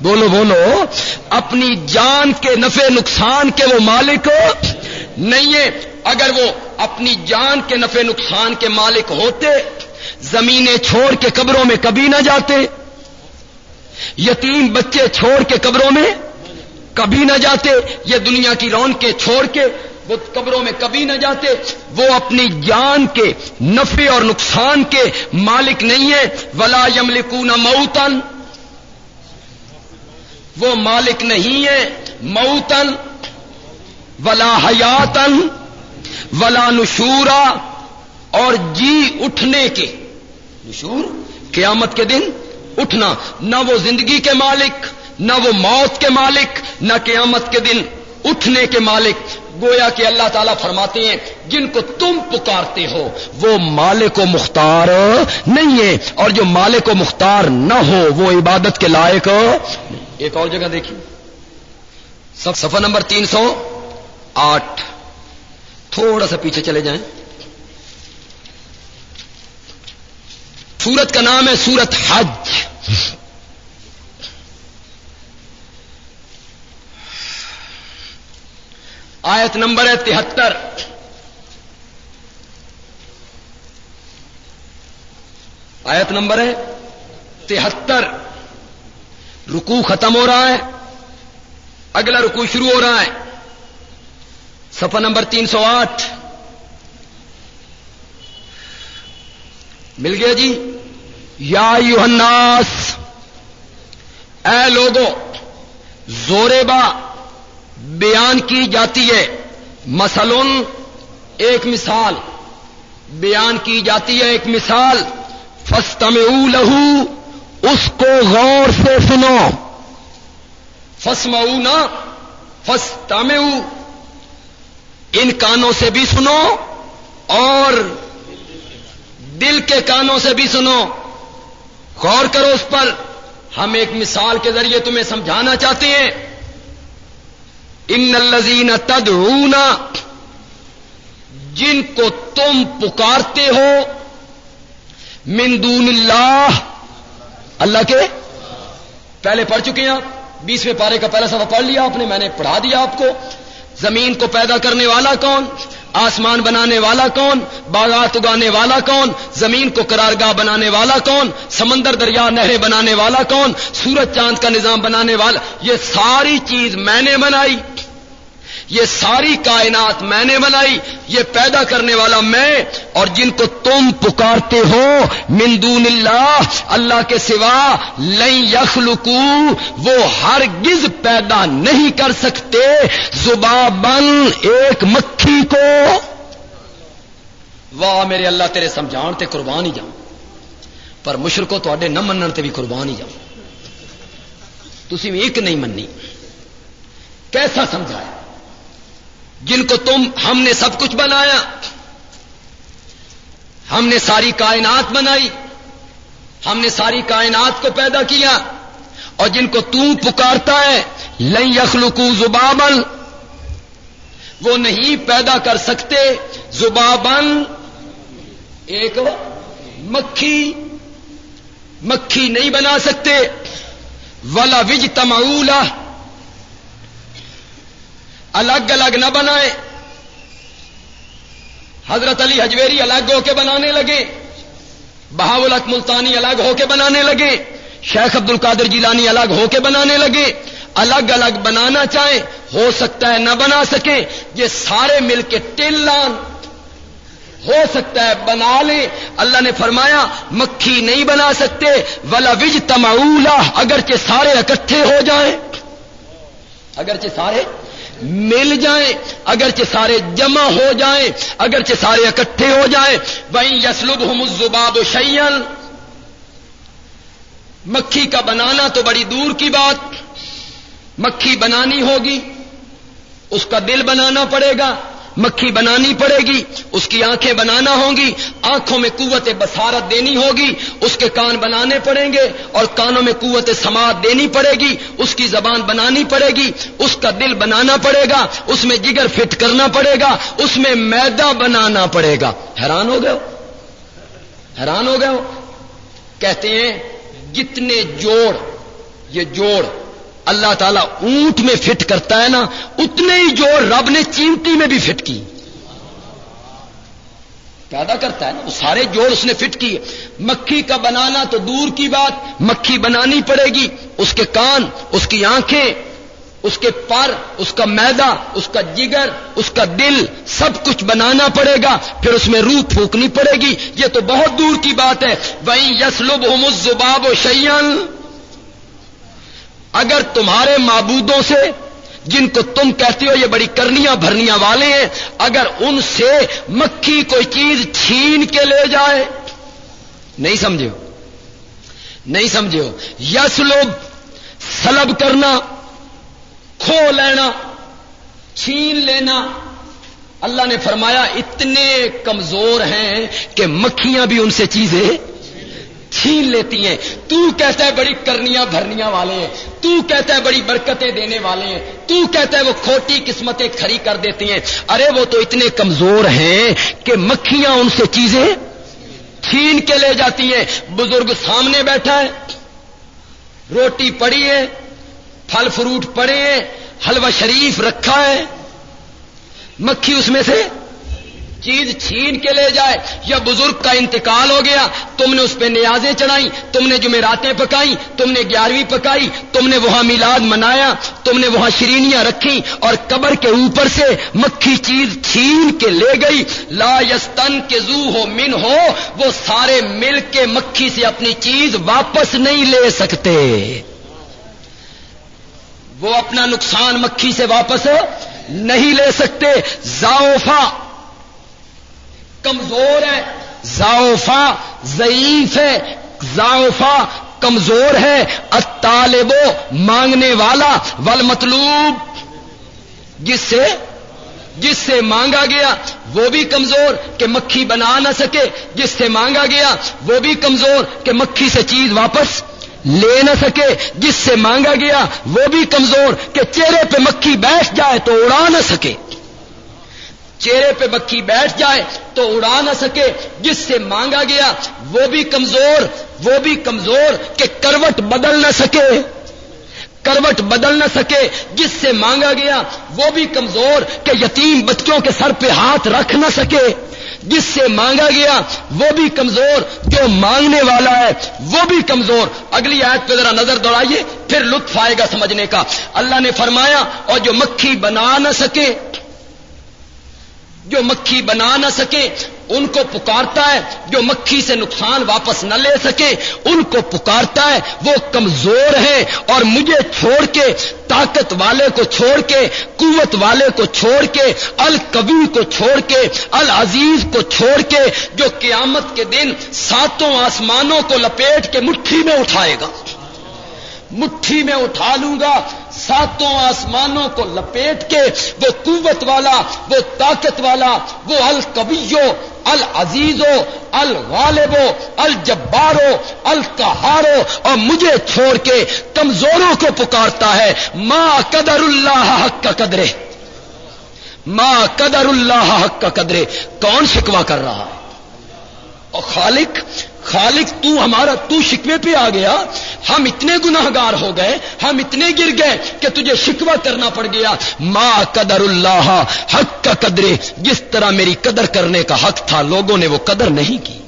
[SPEAKER 1] بولو بولو۔ اپنی جان کے نفع نقصان کے وہ مالک نہیں ہے۔ اگر وہ اپنی جان کے نفع نقصان کے مالک ہوتے، زمینیں چھوڑ کے قبروں میں کبھی نہ جاتے، یتیم بچے چھوڑ کے قبروں میں کبھی نہ جاتے، یہ دنیا کی رونقیں چھوڑ کے وہ قبروں میں کبھی نہ جاتے، وہ اپنی جان کے نفع اور نقصان کے مالک نہیں ہے ولا یملکون موتن وہ مالک نہیں ہے موتن ولا حیاتن ولا نشورا۔ اور جی اٹھنے کے۔ نشور؟ قیامت کے دن اٹھنا۔ نہ وہ زندگی کے مالک، نہ وہ موت کے مالک، نہ قیامت کے دن اٹھنے کے مالک۔ گویا کہ اللہ تعالیٰ فرماتے ہیں، جن کو تم پکارتے ہو، وہ مالک و مختار نہیں ہے اور جو مالک و مختار نہ ہو، وہ عبادت کے لائق ایک اور جگہ دیکھیے۔ سب سفر نمبر تین سو آٹھ۔ تھوڑا سا پیچھے چلے جائیں۔ سورت کا نام ہے سورت حج۔ آیت نمبر ہے تہتر۔ آیت نمبر ہے تہتر۔ رکو ختم ہو رہا ہے۔ اگلا رکو شروع ہو رہا ہے۔ سفر نمبر تین سو آٹھ۔ مل گیا جی؟ یا یو اے لوگوں زورے با بیان کی جاتی ہے۔ مثلاً ایک مثال، بیان کی جاتی ہے ایک مثال فستم لہو اس کو غور سے سنو۔ فسم نہ فستم ان کانوں سے بھی سنو اور دل کے کانوں سے بھی سنو۔ غور کرو اس پر۔ ہم ایک مثال کے ذریعے تمہیں سمجھانا چاہتے ہیں۔ ان الزین تدعون، جن کو تم پکارتے ہو، من دون اللہ اللہ کے پہلے پڑھ چکے ہیں بیسویں پارے کا پہلا سفر پڑھ لیا آپ نے، میں نے پڑھا دیا آپ کو، زمین کو پیدا کرنے والا کون؟ آسمان بنانے والا کون؟ باغات اگانے والا کون؟ زمین کو قرارگاہ بنانے والا کون؟ سمندر دریا نہریں بنانے والا کون؟ سورج چاند کا نظام بنانے والا، یہ ساری چیز میں نے بنائی۔ یہ ساری کائنات میں نے بنائی، یہ پیدا کرنے والا میں اور جن کو تم پکارتے ہو مندون اللہ اللہ کے سوا لئی یخلکو وہ ہر گز پیدا نہیں کر سکتے۔ زبابن ایک مکھی کو۔ واہ، میرے اللہ، تیرے سمجھان تے قربان ہی جاؤں۔ پر مشرقوں تے نہ منن تے بھی قربان ہی جاؤں۔ تھی ایک نہیں مننی۔ کیسا سمجھایا جن کو تم ہم نے سب کچھ بنایا ہم نے ساری کائنات بنائی ہم نے ساری کائنات کو پیدا کیا اور جن کو تم پکارتا ہے لئی یخلقو زبابن وہ نہیں پیدا کر سکتے زبابن ایک مکھی مکھی نہیں بنا سکتے ولا وج تماؤلا الگ الگ نہ بنائے۔ حضرت علی حجویری الگ ہو کے بنانے لگے۔ بہاولک ملتانی الگ ہو کے بنانے لگے۔ شیخ عبد القادر جیلانی الگ ہو کے بنانے لگے۔ الگ الگ بنانا چاہیں ہو سکتا ہے نہ بنا سکے۔ یہ سارے مل کے ٹیلان ہو سکتا ہے بنا لیں اللہ نے فرمایا، مکھی نہیں بنا سکتے۔ ولا وج تماؤلا اگرچہ سارے اکٹھے ہو جائیں۔ اگرچہ سارے مل جائیں، اگرچہ سارے جمع ہو جائیں، اگرچہ سارے اکٹھے ہو جائیں۔ وہیں یسلب ہم زباب شیل مکھی کا بنانا تو بڑی دور کی بات، مکھی بنانی ہوگی، اس کا دل بنانا پڑے گا۔ مکھی بنانی پڑے گی، اس کی آنکھیں بنانا ہوں گی، آنکھوں میں قوت بسارت دینی ہوگی، اس کے کان بنانے پڑیں گے اور کانوں میں قوت سماعت دینی پڑے گی، اس کی زبان بنانی پڑے گی، اس کا دل بنانا پڑے گا، اس میں جگر فٹ کرنا پڑے گا، اس میں میدا بنانا پڑے گا۔ حیران ہو گئے حیران ہو گئے ہو؟ کہتے ہیں، جتنے جوڑ، یہ جوڑ اللہ تعالیٰ اونٹ میں فٹ کرتا ہے نا، اتنے ہی جو رب نے چیمٹی میں بھی فٹ کی۔ پیدا کرتا ہے نا، وہ سارے جوڑ اس نے فٹ کیے۔ مکھی کا بنانا تو دور کی بات، مکھی بنانی پڑے گی۔ اس کے کان، اس کی آنکھیں، اس کے پر، اس کا میدا، اس کا جگر، اس کا دل، سب کچھ بنانا پڑے گا۔ پھر اس میں روح پھونکنی پڑے گی۔ یہ تو بہت دور کی بات ہے۔ وہیں یسلب زباب و شیان اگر تمہارے معبودوں سے جن کو تم کہتے ہو یہ بڑی کرنیاں بھرنیاں والے ہیں، اگر ان سے مکھی کوئی چیز چھین کے لے جائے، نہیں سمجھے ہو؟ نہیں سمجھے ہو؟ یس لوگ سلب کرنا، کھو لینا، چھین لینا۔ اللہ نے فرمایا، اتنے کمزور ہیں کہ مکھیاں بھی ان سے چیزیں چھین لیتی ہیں۔ تو کہتا ہے بڑی کرنیاں بھرنیاں والے ہیں۔ تو کہتا ہے بڑی برکتیں دینے والے ہیں۔ تو کہتا ہے وہ کھوٹی قسمتیں کھڑی کر دیتی ہیں۔ ارے وہ تو اتنے کمزور ہیں کہ مکھیاں ان سے چیزیں چھین کے لے جاتی ہیں۔ بزرگ سامنے بیٹھا ہے۔ روٹی پڑی ہے۔ پھل فروٹ پڑے ہیں۔ حلوہ شریف رکھا ہے۔ مکھی اس میں سے چیز چھین کے لے جائے یا بزرگ کا انتقال ہو گیا، تم نے اس پہ نیازیں چڑھائی تم نے جمعراتیں پکائی تم نے گیارہویں پکائی، تم نے وہاں میلاد منایا، تم نے وہاں شرینیاں رکھی اور قبر کے اوپر سے مکھی چیز چھین کے لے گئی۔ لا یستن کے زو ہو من ہو وہ سارے مل کے مکھی سے اپنی چیز واپس نہیں لے سکتے۔ وہ اپنا نقصان مکھی سے واپس نہیں لے سکتے۔ زاؤفا کمزور ہے زاؤفا ضعیف ہے زاؤفا کمزور ہے اطالبو مانگنے والا ول مطلوب جس سے جس سے مانگا گیا، وہ بھی کمزور کہ مکھی بنا نہ سکے۔ جس سے مانگا گیا، وہ بھی کمزور کہ مکھی سے چیز واپس لے نہ سکے۔ جس سے مانگا گیا، وہ بھی کمزور کہ چہرے پہ مکھی بیٹھ جائے تو اڑا نہ سکے۔ چہرے پہ مکھی بیٹھ جائے تو اڑا نہ سکے، جس سے مانگا گیا، وہ بھی کمزور، وہ بھی کمزور کہ کروٹ بدل نہ سکے۔ کروٹ بدل نہ سکے، جس سے مانگا گیا، وہ بھی کمزور کہ یتیم بچوں کے سر پہ ہاتھ رکھ نہ سکے۔ جس سے مانگا گیا، وہ بھی کمزور، جو مانگنے والا ہے، وہ بھی کمزور۔ اگلی آیت پہ ذرا نظر دوڑائیے، پھر لطف آئے گا سمجھنے کا۔ اللہ نے فرمایا، اور جو مکھی بنا نہ سکے جو مکھی بنا نہ سکے، ان کو پکارتا ہے۔ جو مکھی سے نقصان واپس نہ لے سکے، ان کو پکارتا ہے۔ وہ کمزور ہے اور مجھے چھوڑ کے، طاقت والے کو چھوڑ کے، قوت والے کو چھوڑ کے الکبی کو چھوڑ کے، العزیز کو چھوڑ کے، جو قیامت کے دن ساتوں آسمانوں کو لپیٹ کے مٹھی میں اٹھائے گا۔ مٹھی میں اٹھا لوں گا۔ ساتوں آسمانوں کو لپیٹ کے وہ قوت والا، وہ طاقت والا، وہ الکبیو العزیزو، الغالبو، الجبارو الکہارو اور مجھے چھوڑ کے کمزوروں کو پکارتا ہے۔ ماں قدر اللہ حق کا قدرے ماں قدر اللہ حق کا قدرے کون شکوا کر رہا ہے؟ اور خالق خالق تو ہمارا تو شکوے پہ آ گیا۔ ہم اتنے گناہ گار ہو گئے، ہم اتنے گر گئے کہ تجھے شکوہ کرنا پڑ گیا۔ ما قدر اللہ حق کا قدرے جس طرح میری قدر کرنے کا حق تھا، لوگوں نے وہ قدر نہیں کی۔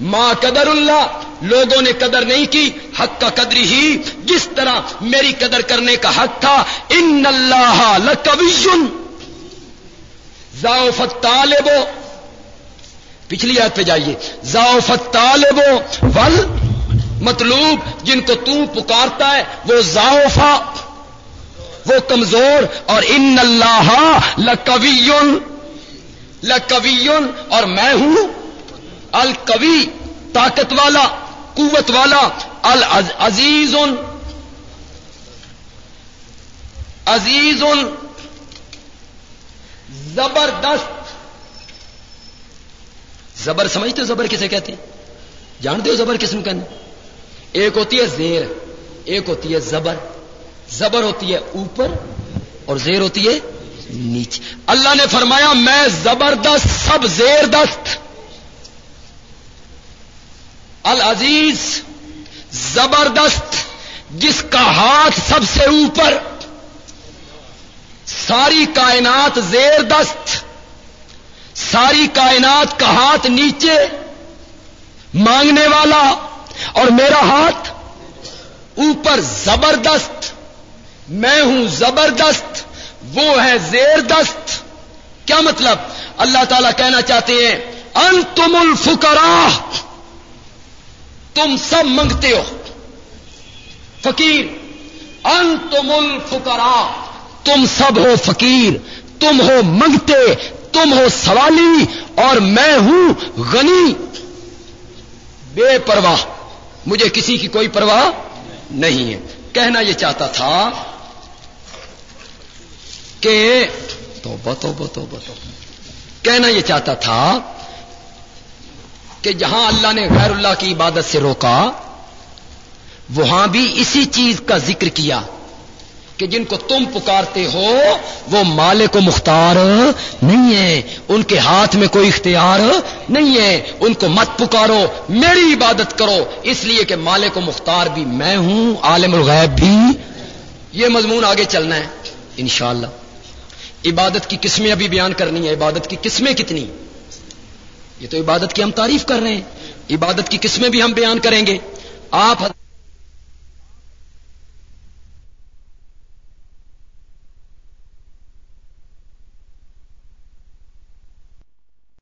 [SPEAKER 1] ما قدر اللہ لوگوں نے قدر نہیں کی، حق کا قدری ہی جس طرح میری قدر کرنے کا حق تھا ان اللہ لکویون ذاؤفت طالبو پچھلی آیت پہ جائیے۔ ذاؤفت طالب ول مطلوب، جن کو تو پکارتا ہے، وہ ذاؤفا وہ کمزور، اور ان اللہ لکویون لکویون، اور میں ہوں الکوی طاقت والا، قوت والا العزیز عزیز زبردست زبر سمجھتے ہو زبر کسے کہتے ہیں؟ جانتے ہو زبر کس میں کہنا ایک ہوتی ہے زیر، ایک ہوتی ہے زبر۔ زبر ہوتی ہے اوپر اور زیر ہوتی ہے نیچے۔ اللہ نے فرمایا، میں زبردست، سب زیر دست العزیز، زبردست، جس کا ہاتھ سب سے اوپر۔ ساری کائنات زیر دست ساری کائنات کا ہاتھ نیچے مانگنے والا اور میرا ہاتھ اوپر زبردست میں ہوں زبردست، وہ ہے زیر دست کیا مطلب؟ اللہ تعالی کہنا چاہتے ہیں ان تم الفکرا تم سب منگتے ہو۔ فقیر ان تم الفکرا تم سب ہو فقیر، تم ہو منگتے تم ہو سوالی اور میں ہوں غنی بے پرواہ۔ مجھے کسی کی کوئی پرواہ نہیں ہے۔ کہنا یہ چاہتا تھا کہ تو بتو بتو بتو کہنا یہ چاہتا تھا کہ جہاں اللہ نے غیر اللہ کی عبادت سے روکا، وہاں بھی اسی چیز کا ذکر کیا۔ کہ جن کو تم پکارتے ہو، وہ مالک و مختار نہیں ہے ان کے ہاتھ میں کوئی اختیار نہیں ہے۔ ان کو مت پکارو، میری عبادت کرو۔ اس لیے کہ مالک و مختار بھی میں ہوں، عالم الغیب بھی۔ یہ مضمون آگے چلنا ہے، انشاءاللہ۔ عبادت کی قسمیں ابھی بیان کرنی ہے۔ عبادت کی قسمیں کتنی؟ یہ تو عبادت کی ہم تعریف کر رہے ہیں۔ عبادت کی قسمیں بھی ہم بیان کریں گے۔ آپ